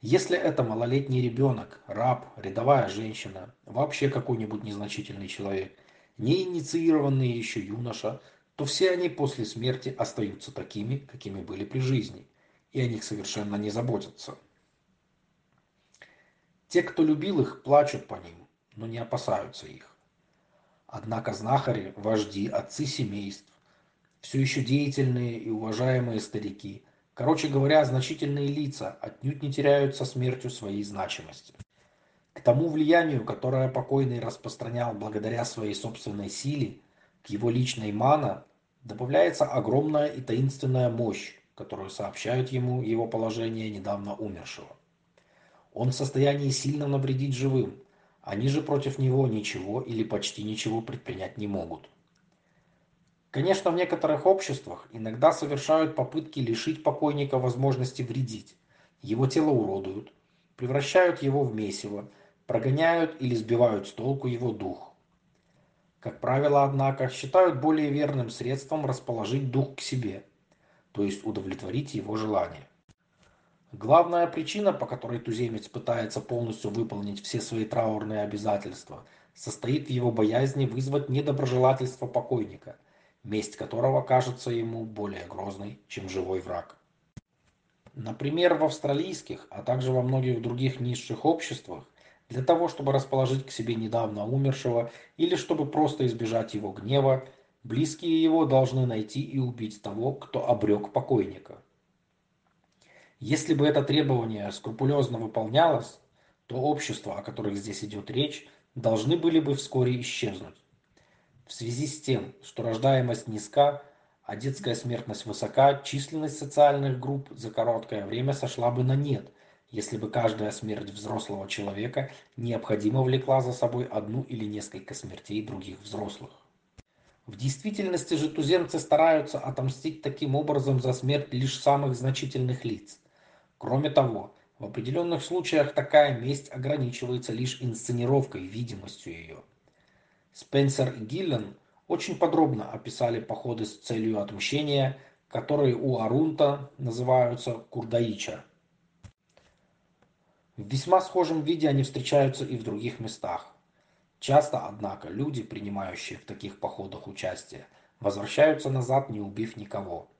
Если это малолетний ребенок, раб, рядовая женщина, вообще какой-нибудь незначительный человек, не инициированный еще юноша, то все они после смерти остаются такими, какими были при жизни, и о них совершенно не заботятся. Те, кто любил их, плачут по ним, но не опасаются их. Однако знахари, вожди, отцы семейств, все еще деятельные и уважаемые старики – Короче говоря, значительные лица отнюдь не теряют со смертью своей значимости. К тому влиянию, которое покойный распространял благодаря своей собственной силе, к его личной мана, добавляется огромная и таинственная мощь, которую сообщают ему его положение недавно умершего. Он в состоянии сильно навредить живым, они же против него ничего или почти ничего предпринять не могут. Конечно, в некоторых обществах иногда совершают попытки лишить покойника возможности вредить. Его тело уродуют, превращают его в месиво, прогоняют или сбивают с толку его дух. Как правило, однако, считают более верным средством расположить дух к себе, то есть удовлетворить его желания. Главная причина, по которой туземец пытается полностью выполнить все свои траурные обязательства, состоит в его боязни вызвать недоброжелательство покойника – месть которого кажется ему более грозной, чем живой враг. Например, в австралийских, а также во многих других низших обществах, для того, чтобы расположить к себе недавно умершего или чтобы просто избежать его гнева, близкие его должны найти и убить того, кто обрек покойника. Если бы это требование скрупулезно выполнялось, то общества, о которых здесь идет речь, должны были бы вскоре исчезнуть. В связи с тем, что рождаемость низка, а детская смертность высока, численность социальных групп за короткое время сошла бы на нет, если бы каждая смерть взрослого человека необходимо влекла за собой одну или несколько смертей других взрослых. В действительности же туземцы стараются отомстить таким образом за смерть лишь самых значительных лиц. Кроме того, в определенных случаях такая месть ограничивается лишь инсценировкой, видимостью ее. Спенсер и Гиллен очень подробно описали походы с целью отмщения, которые у Арунта называются Курдаича. В весьма схожем виде они встречаются и в других местах. Часто, однако, люди, принимающие в таких походах участие, возвращаются назад, не убив никого.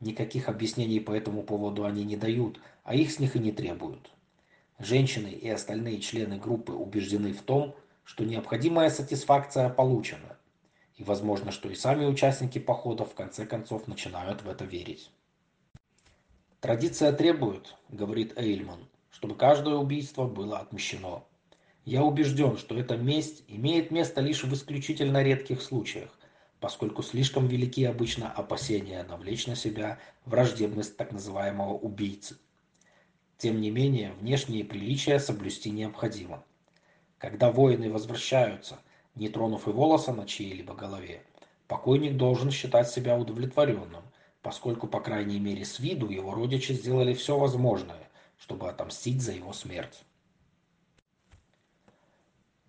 Никаких объяснений по этому поводу они не дают, а их с них и не требуют. Женщины и остальные члены группы убеждены в том, что необходимая сатисфакция получена, и возможно, что и сами участники похода в конце концов начинают в это верить. Традиция требует, говорит Эйльман, чтобы каждое убийство было отмщено. Я убежден, что эта месть имеет место лишь в исключительно редких случаях, поскольку слишком велики обычно опасения навлечь на себя враждебность так называемого убийцы. Тем не менее, внешние приличия соблюсти необходимо. Когда воины возвращаются, не тронув и волоса на чьей-либо голове, покойник должен считать себя удовлетворенным, поскольку, по крайней мере, с виду его родичи сделали все возможное, чтобы отомстить за его смерть.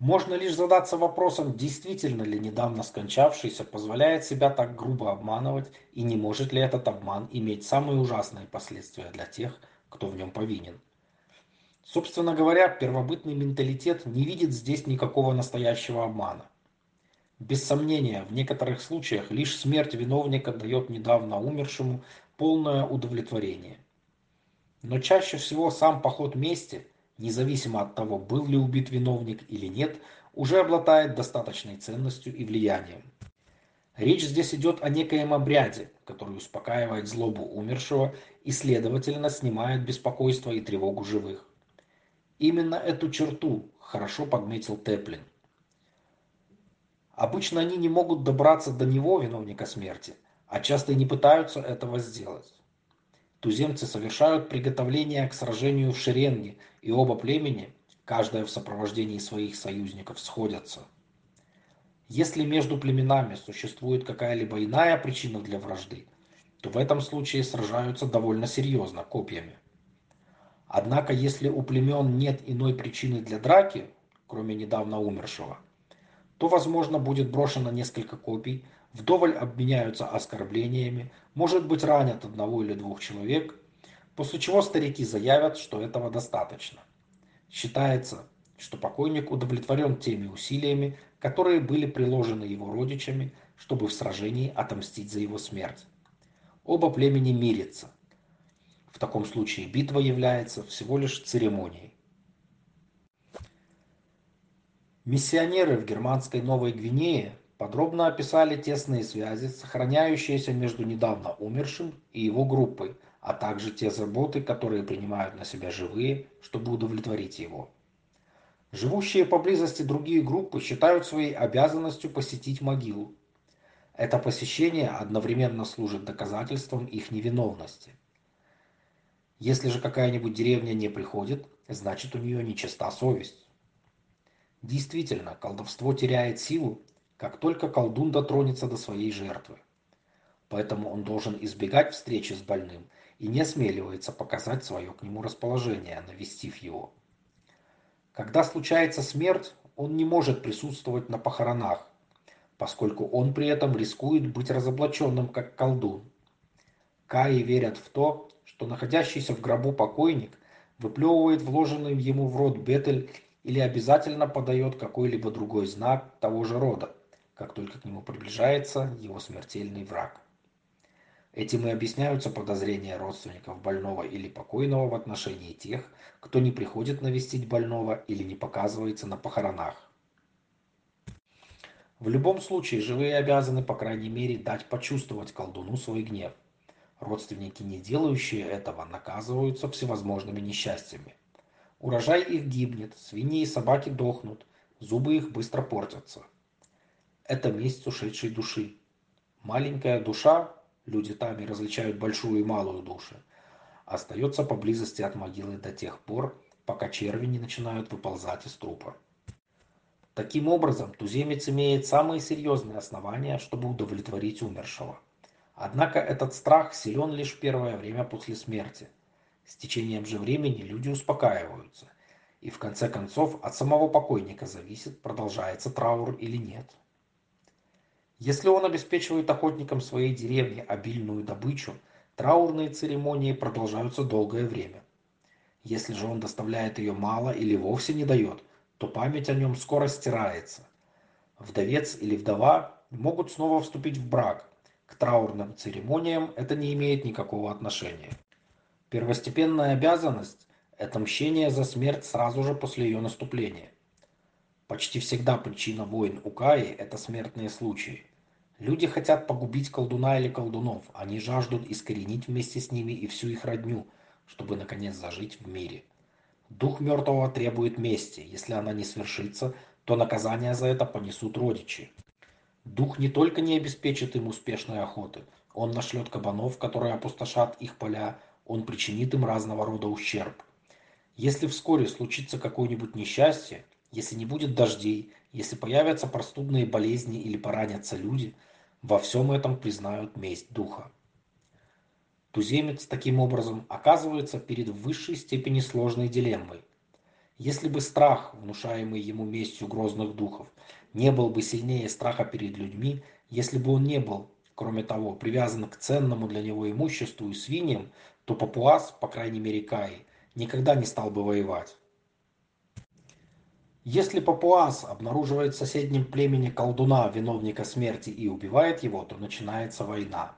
Можно лишь задаться вопросом, действительно ли недавно скончавшийся позволяет себя так грубо обманывать и не может ли этот обман иметь самые ужасные последствия для тех, кто в нем повинен. Собственно говоря, первобытный менталитет не видит здесь никакого настоящего обмана. Без сомнения, в некоторых случаях лишь смерть виновника дает недавно умершему полное удовлетворение. Но чаще всего сам поход мести, независимо от того, был ли убит виновник или нет, уже обладает достаточной ценностью и влиянием. Речь здесь идет о некоем обряде, который успокаивает злобу умершего и, следовательно, снимает беспокойство и тревогу живых. Именно эту черту хорошо подметил Теплин. Обычно они не могут добраться до него, виновника смерти, а часто и не пытаются этого сделать. Туземцы совершают приготовления к сражению в шеренге, и оба племени, каждая в сопровождении своих союзников, сходятся. Если между племенами существует какая-либо иная причина для вражды, то в этом случае сражаются довольно серьезно, копьями. Однако, если у племен нет иной причины для драки, кроме недавно умершего, то, возможно, будет брошено несколько копий, вдоволь обменяются оскорблениями, может быть, ранят одного или двух человек, после чего старики заявят, что этого достаточно. Считается, что покойник удовлетворен теми усилиями, которые были приложены его родичами, чтобы в сражении отомстить за его смерть. Оба племени мирятся. В таком случае битва является всего лишь церемонией. Миссионеры в германской Новой Гвинее подробно описали тесные связи, сохраняющиеся между недавно умершим и его группой, а также те заботы, которые принимают на себя живые, чтобы удовлетворить его. Живущие поблизости другие группы считают своей обязанностью посетить могилу. Это посещение одновременно служит доказательством их невиновности. Если же какая-нибудь деревня не приходит, значит у нее нечиста совесть. Действительно, колдовство теряет силу, как только колдун дотронется до своей жертвы. Поэтому он должен избегать встречи с больным и не осмеливается показать свое к нему расположение, навестив его. Когда случается смерть, он не может присутствовать на похоронах, поскольку он при этом рискует быть разоблаченным как колдун. Каи верят в то, что находящийся в гробу покойник выплевывает вложенный ему в рот бетель или обязательно подает какой-либо другой знак того же рода, как только к нему приближается его смертельный враг. Этим и объясняются подозрения родственников больного или покойного в отношении тех, кто не приходит навестить больного или не показывается на похоронах. В любом случае, живые обязаны, по крайней мере, дать почувствовать колдуну свой гнев. Родственники, не делающие этого, наказываются всевозможными несчастьями. Урожай их гибнет, свиньи и собаки дохнут, зубы их быстро портятся. Это месть ушедшей души. Маленькая душа, люди там и различают большую и малую души, остается поблизости от могилы до тех пор, пока черви не начинают выползать из трупа. Таким образом, туземец имеет самые серьезные основания, чтобы удовлетворить умершего. Однако этот страх силен лишь первое время после смерти – с течением же времени люди успокаиваются, и в конце концов от самого покойника зависит, продолжается траур или нет. Если он обеспечивает охотникам своей деревни обильную добычу, траурные церемонии продолжаются долгое время. Если же он доставляет ее мало или вовсе не дает, то память о нем скоро стирается. Вдовец или вдова могут снова вступить в брак. К траурным церемониям это не имеет никакого отношения. Первостепенная обязанность – это мщение за смерть сразу же после ее наступления. Почти всегда причина войн у Каи – это смертные случаи. Люди хотят погубить колдуна или колдунов, они жаждут искоренить вместе с ними и всю их родню, чтобы наконец зажить в мире. Дух мертвого требует мести, если она не свершится, то наказание за это понесут родичи. Дух не только не обеспечит им успешной охоты, он нашлет кабанов, которые опустошат их поля, он причинит им разного рода ущерб. Если вскоре случится какое-нибудь несчастье, если не будет дождей, если появятся простудные болезни или поранятся люди, во всем этом признают месть духа. Туземец таким образом оказывается перед высшей степени сложной дилеммой. Если бы страх, внушаемый ему местью грозных духов, не был бы сильнее страха перед людьми, если бы он не был, кроме того, привязан к ценному для него имуществу и свиньям, то папуас, по крайней мере Каи, никогда не стал бы воевать. Если папуас обнаруживает в соседнем племени колдуна, виновника смерти, и убивает его, то начинается война.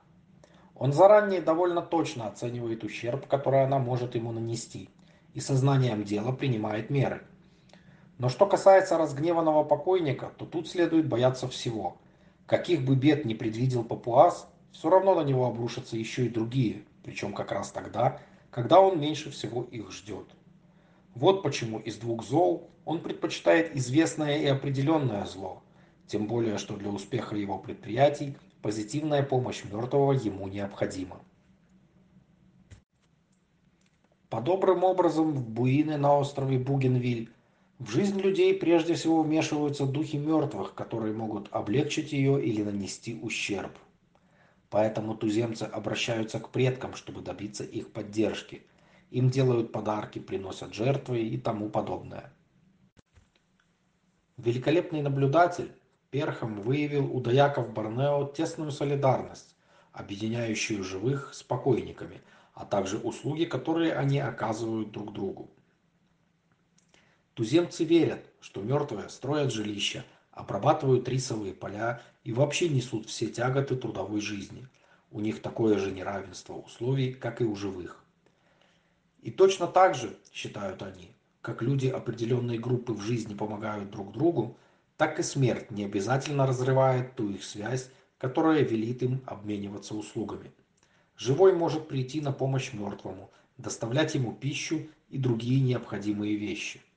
Он заранее довольно точно оценивает ущерб, который она может ему нанести, и сознанием дела принимает меры. Но что касается разгневанного покойника, то тут следует бояться всего. Каких бы бед не предвидел папуас, все равно на него обрушатся еще и другие, причем как раз тогда, когда он меньше всего их ждет. Вот почему из двух зол он предпочитает известное и определенное зло, тем более, что для успеха его предприятий позитивная помощь мертвого ему необходима. Подобным образом в Буине на острове Бугенвиль В жизнь людей прежде всего вмешиваются духи мертвых, которые могут облегчить ее или нанести ущерб. Поэтому туземцы обращаются к предкам, чтобы добиться их поддержки. Им делают подарки, приносят жертвы и тому подобное. Великолепный наблюдатель Перхам выявил у даяков Борнео тесную солидарность, объединяющую живых с покойниками, а также услуги, которые они оказывают друг другу. Туземцы верят, что мертвые строят жилища, обрабатывают рисовые поля и вообще несут все тяготы трудовой жизни. У них такое же неравенство условий, как и у живых. И точно так же, считают они, как люди определенной группы в жизни помогают друг другу, так и смерть не обязательно разрывает ту их связь, которая велит им обмениваться услугами. Живой может прийти на помощь мертвому, доставлять ему пищу и другие необходимые вещи –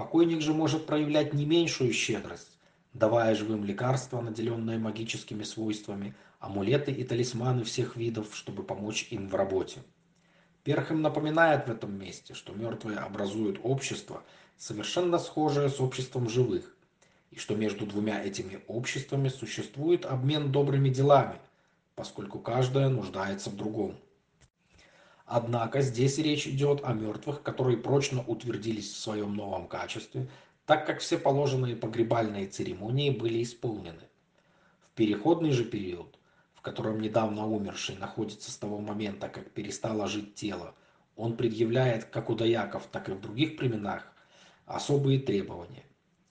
Покойник же может проявлять не меньшую щедрость, давая живым лекарства, наделенные магическими свойствами, амулеты и талисманы всех видов, чтобы помочь им в работе. Перхем напоминает в этом месте, что мертвые образуют общество, совершенно схожее с обществом живых, и что между двумя этими обществами существует обмен добрыми делами, поскольку каждое нуждается в другом. Однако здесь речь идет о мертвых, которые прочно утвердились в своем новом качестве, так как все положенные погребальные церемонии были исполнены. В переходный же период, в котором недавно умерший находится с того момента, как перестало жить тело, он предъявляет как у даяков, так и в других племенах особые требования.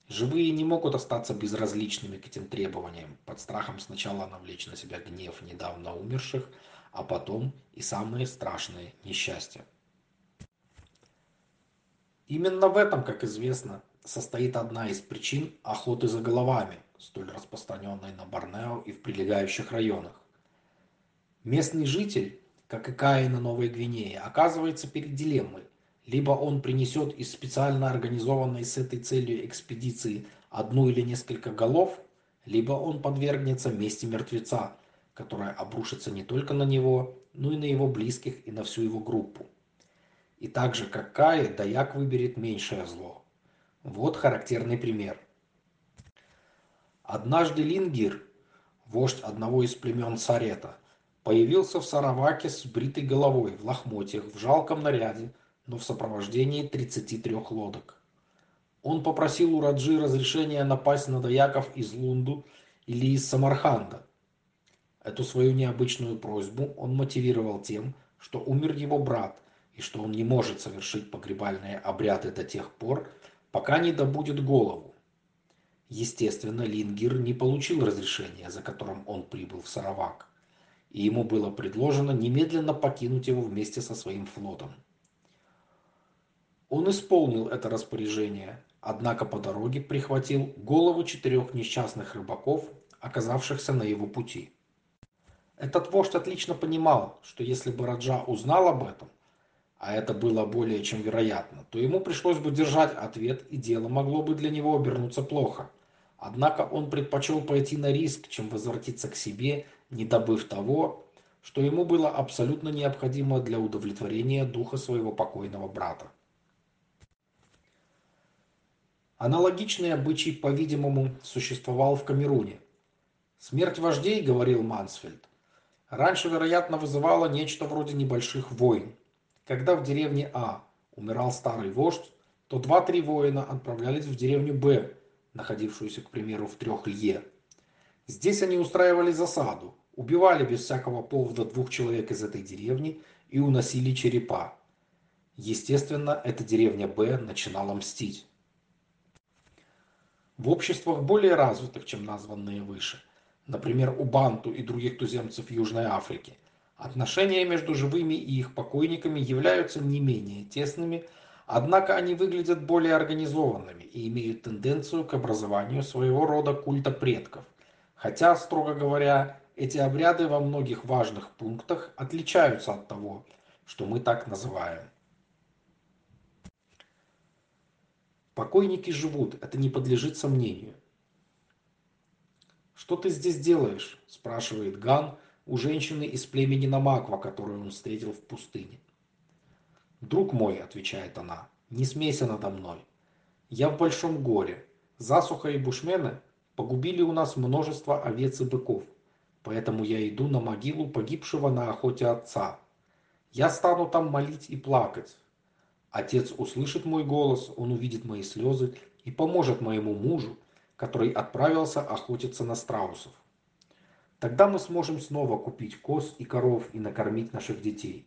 Живые не могут остаться безразличными к этим требованиям, под страхом сначала навлечь на себя гнев недавно умерших, а потом и самые страшные несчастья. Именно в этом, как известно, состоит одна из причин охоты за головами, столь распространенной на Борнео и в прилегающих районах. Местный житель, как и Каи на Новой Гвинее, оказывается перед дилеммой. Либо он принесет из специально организованной с этой целью экспедиции одну или несколько голов, либо он подвергнется мести мертвеца, которая обрушится не только на него, но и на его близких и на всю его группу. И так же, как Каи, Даяк выберет меньшее зло. Вот характерный пример. Однажды Лингир, вождь одного из племен Сарета, появился в Сараваке с бритой головой, в лохмотьях, в жалком наряде, но в сопровождении 33 лодок. Он попросил у Раджи разрешения напасть на Даяков из Лунду или из Самарханда, Эту свою необычную просьбу он мотивировал тем, что умер его брат и что он не может совершить погребальные обряды до тех пор, пока не добудет голову. Естественно, Лингер не получил разрешения, за которым он прибыл в Саравак, и ему было предложено немедленно покинуть его вместе со своим флотом. Он исполнил это распоряжение, однако по дороге прихватил голову четырех несчастных рыбаков, оказавшихся на его пути. Этот вождь отлично понимал, что если бы Раджа узнал об этом, а это было более чем вероятно, то ему пришлось бы держать ответ, и дело могло бы для него обернуться плохо. Однако он предпочел пойти на риск, чем возвратиться к себе, не добыв того, что ему было абсолютно необходимо для удовлетворения духа своего покойного брата. Аналогичный обычай, по-видимому, существовал в Камеруне. Смерть вождей, говорил Мансфельд, раньше, вероятно, вызывало нечто вроде небольших войн. Когда в деревне А умирал старый вождь, то два-три воина отправлялись в деревню Б, находившуюся, к примеру, в трех лье. Здесь они устраивали засаду, убивали без всякого повода двух человек из этой деревни и уносили черепа. Естественно, эта деревня Б начинала мстить. В обществах более развитых, чем названные выше, например, у банту и других туземцев Южной Африки, отношения между живыми и их покойниками являются не менее тесными, однако они выглядят более организованными и имеют тенденцию к образованию своего рода культа предков, хотя, строго говоря, эти обряды во многих важных пунктах отличаются от того, что мы так называем. Покойники живут, это не подлежит сомнению. «Что ты здесь делаешь?» – спрашивает Ган у женщины из племени Намаква, которую он встретил в пустыне. «Друг мой», – отвечает она, – «не смейся надо мной. Я в большом горе. Засуха и бушмены погубили у нас множество овец и быков, поэтому я иду на могилу погибшего на охоте отца. Я стану там молить и плакать. Отец услышит мой голос, он увидит мои слезы и поможет моему мужу, который отправился охотиться на страусов. Тогда мы сможем снова купить коз и коров и накормить наших детей.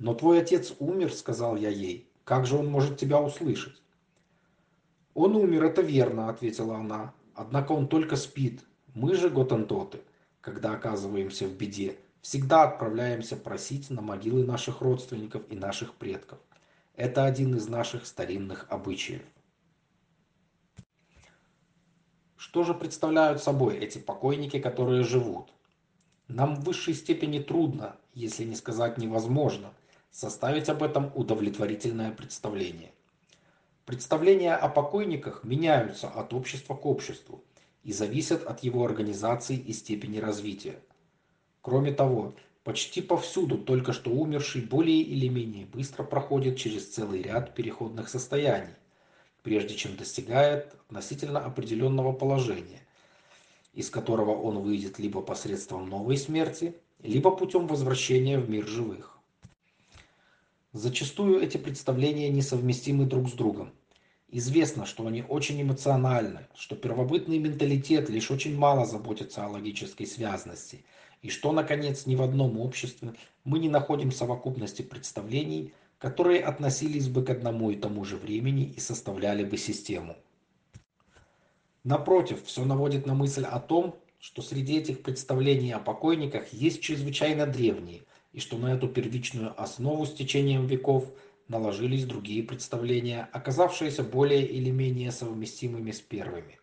Но твой отец умер, сказал я ей. Как же он может тебя услышать? Он умер, это верно, ответила она. Однако он только спит. Мы же готантоты, когда оказываемся в беде, всегда отправляемся просить на могилы наших родственников и наших предков. Это один из наших старинных обычаев. Что же представляют собой эти покойники, которые живут? Нам в высшей степени трудно, если не сказать невозможно, составить об этом удовлетворительное представление. Представления о покойниках меняются от общества к обществу и зависят от его организации и степени развития. Кроме того, почти повсюду только что умерший более или менее быстро проходит через целый ряд переходных состояний, прежде чем достигает относительно определенного положения, из которого он выйдет либо посредством новой смерти, либо путем возвращения в мир живых. Зачастую эти представления несовместимы друг с другом. Известно, что они очень эмоциональны, что первобытный менталитет лишь очень мало заботится о логической связности, и что, наконец, ни в одном обществе мы не находим совокупности представлений, которые относились бы к одному и тому же времени и составляли бы систему. Напротив, все наводит на мысль о том, что среди этих представлений о покойниках есть чрезвычайно древние, и что на эту первичную основу с течением веков наложились другие представления, оказавшиеся более или менее совместимыми с первыми.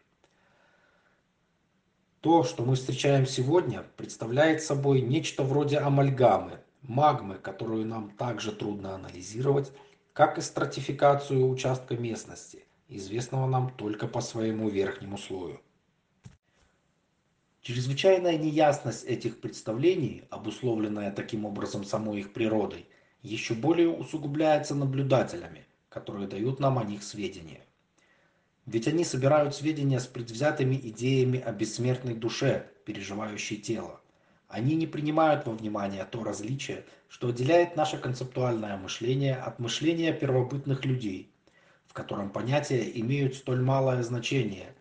То, что мы встречаем сегодня, представляет собой нечто вроде амальгамы, магмы, которую нам также трудно анализировать, как и стратификацию участка местности, известного нам только по своему верхнему слою. Чрезвычайная неясность этих представлений, обусловленная таким образом самой их природой, еще более усугубляется наблюдателями, которые дают нам о них сведения. Ведь они собирают сведения с предвзятыми идеями о бессмертной душе, переживающей тело. Они не принимают во внимание то различие, что отделяет наше концептуальное мышление от мышления первобытных людей, в котором понятия имеют столь малое значение,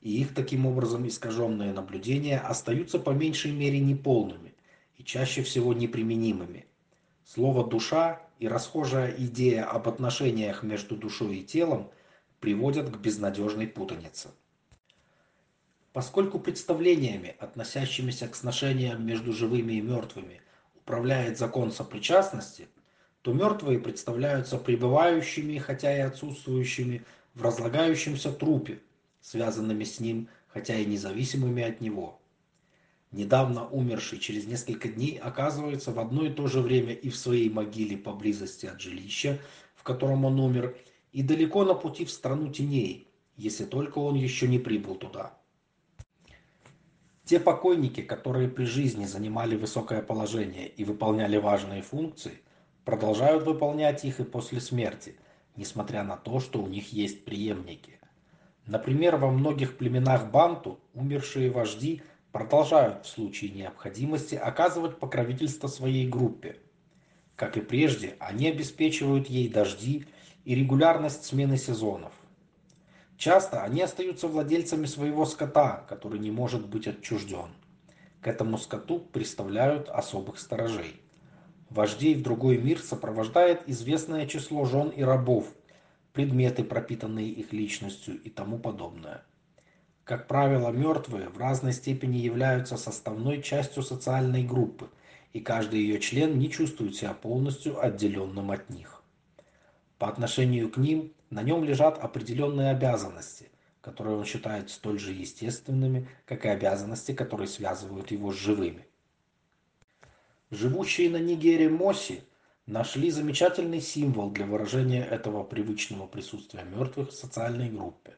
и их таким образом искаженные наблюдения остаются по меньшей мере неполными и чаще всего неприменимыми. Слово «душа» и расхожая идея об отношениях между душой и телом приводят к безнадежной путанице. Поскольку представлениями, относящимися к сношениям между живыми и мертвыми, управляет закон сопричастности, то мертвые представляются пребывающими, хотя и отсутствующими, в разлагающемся трупе, связанными с ним, хотя и независимыми от него. Недавно умерший через несколько дней оказывается в одно и то же время и в своей могиле поблизости от жилища, в котором он умер, и далеко на пути в страну теней, если только он еще не прибыл туда. Те покойники, которые при жизни занимали высокое положение и выполняли важные функции, продолжают выполнять их и после смерти, несмотря на то, что у них есть преемники. Например, во многих племенах банту умершие вожди продолжают в случае необходимости оказывать покровительство своей группе. Как и прежде, они обеспечивают ей дожди и регулярность смены сезонов. Часто они остаются владельцами своего скота, который не может быть отчужден. К этому скоту представляют особых сторожей. Вождей в другой мир сопровождает известное число жен и рабов, предметы, пропитанные их личностью и тому подобное. Как правило, мертвые в разной степени являются составной частью социальной группы, и каждый ее член не чувствует себя полностью отделенным от них. По отношению к ним на нем лежат определенные обязанности, которые он считает столь же естественными, как и обязанности, которые связывают его с живыми. Живущие на Нигере Моси нашли замечательный символ для выражения этого привычного присутствия мертвых в социальной группе.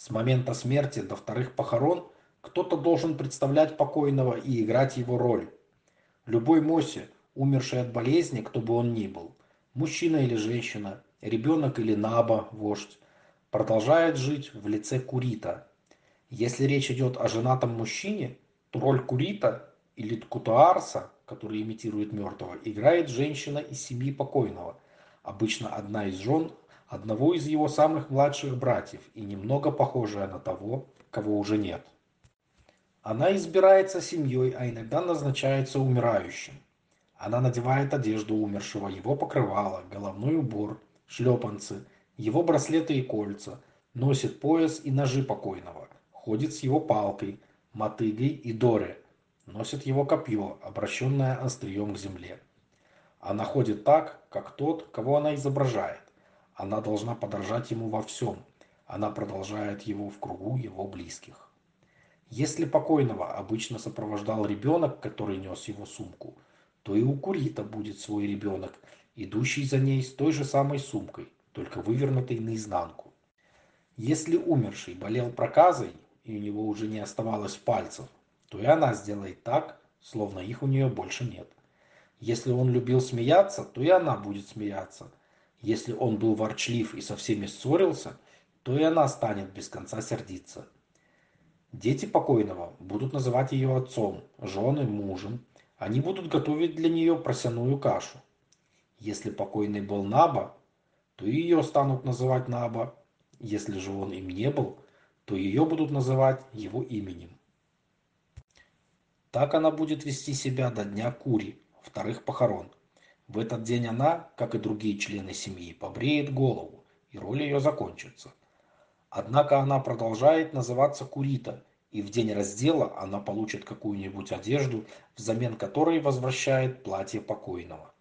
С момента смерти до вторых похорон кто-то должен представлять покойного и играть его роль. Любой Моси, умерший от болезни, кто бы он ни был, мужчина или женщина, ребенок или наба, вождь, продолжает жить в лице Курита. Если речь идет о женатом мужчине, то роль Курита или Кутуарса, который имитирует мертвого, играет женщина из семьи покойного, обычно одна из жен одного из его самых младших братьев и немного похожая на того, кого уже нет. Она избирается семьей, а иногда назначается умирающим. Она надевает одежду умершего, его покрывало, головной убор, шлепанцы, его браслеты и кольца, носит пояс и ножи покойного, ходит с его палкой, мотыгой и доре, носит его копье, обращенное острием к земле. Она ходит так, как тот, кого она изображает. Она должна подражать ему во всем. Она продолжает его в кругу его близких. Если покойного обычно сопровождал ребенок, который нес его сумку, то и у Курита будет свой ребенок, идущий за ней с той же самой сумкой, только вывернутой наизнанку. Если умерший болел проказой, и у него уже не оставалось пальцев, то и она сделает так, словно их у нее больше нет. Если он любил смеяться, то и она будет смеяться, если он был ворчлив и со всеми ссорился, то и она станет без конца сердиться. Дети покойного будут называть ее отцом, женой, мужем. Они будут готовить для нее просяную кашу. Если покойный был Наба, то ее станут называть Наба. Если же он им не был, то ее будут называть его именем. Так она будет вести себя до дня Кури, вторых похорон. В этот день она, как и другие члены семьи, побреет голову, и роль ее закончится. Однако она продолжает называться Курита, и в день раздела она получит какую-нибудь одежду, взамен которой возвращает платье покойного.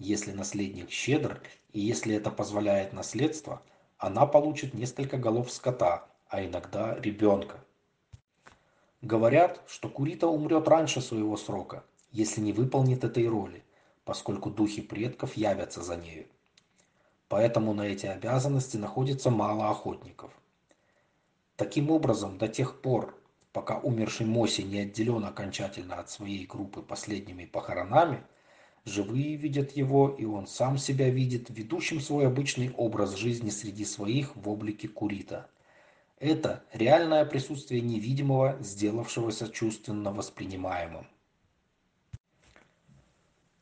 Если наследник щедр, и если это позволяет наследство, она получит несколько голов скота, а иногда ребенка. Говорят, что Курита умрет раньше своего срока, если не выполнит этой роли поскольку духи предков явятся за нею. Поэтому на эти обязанности находится мало охотников. Таким образом, до тех пор, пока умерший Моси не отделен окончательно от своей группы последними похоронами, живые видят его, и он сам себя видит, ведущим свой обычный образ жизни среди своих в облике Курита. Это реальное присутствие невидимого, сделавшегося чувственно воспринимаемым.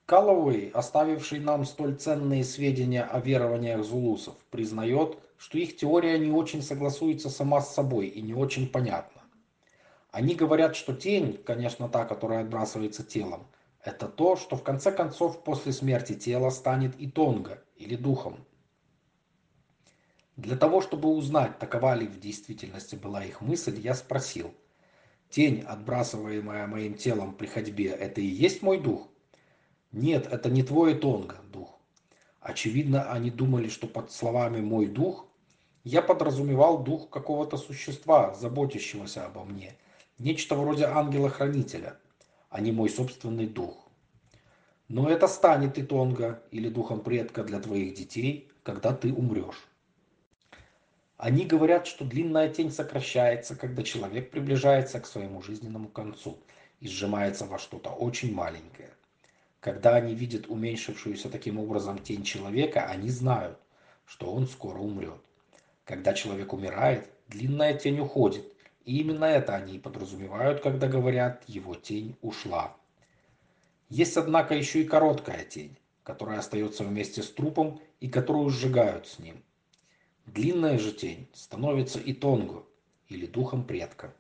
Каллоуэй, оставивший нам столь ценные сведения о верованиях зулусов, признает, что их теория не очень согласуется сама с собой и не очень понятна. Они говорят, что тень, конечно та, которая отбрасывается телом, это то, что в конце концов после смерти тела станет и тонго, или духом. Для того, чтобы узнать, такова ли в действительности была их мысль, я спросил, тень, отбрасываемая моим телом при ходьбе, это и есть мой дух? Нет, это не твой Тонга, дух. Очевидно, они думали, что под словами «мой дух» я подразумевал дух какого-то существа, заботящегося обо мне. Нечто вроде ангела-хранителя, а не мой собственный дух. Но это станет и Тонга, или духом предка для твоих детей, когда ты умрешь. Они говорят, что длинная тень сокращается, когда человек приближается к своему жизненному концу и сжимается во что-то очень маленькое. Когда они видят уменьшившуюся таким образом тень человека, они знают, что он скоро умрет. Когда человек умирает, длинная тень уходит, и именно это они подразумевают, когда говорят «его тень ушла». Есть, однако, еще и короткая тень, которая остается вместе с трупом и которую сжигают с ним. Длинная же тень становится и тонго, или духом предка.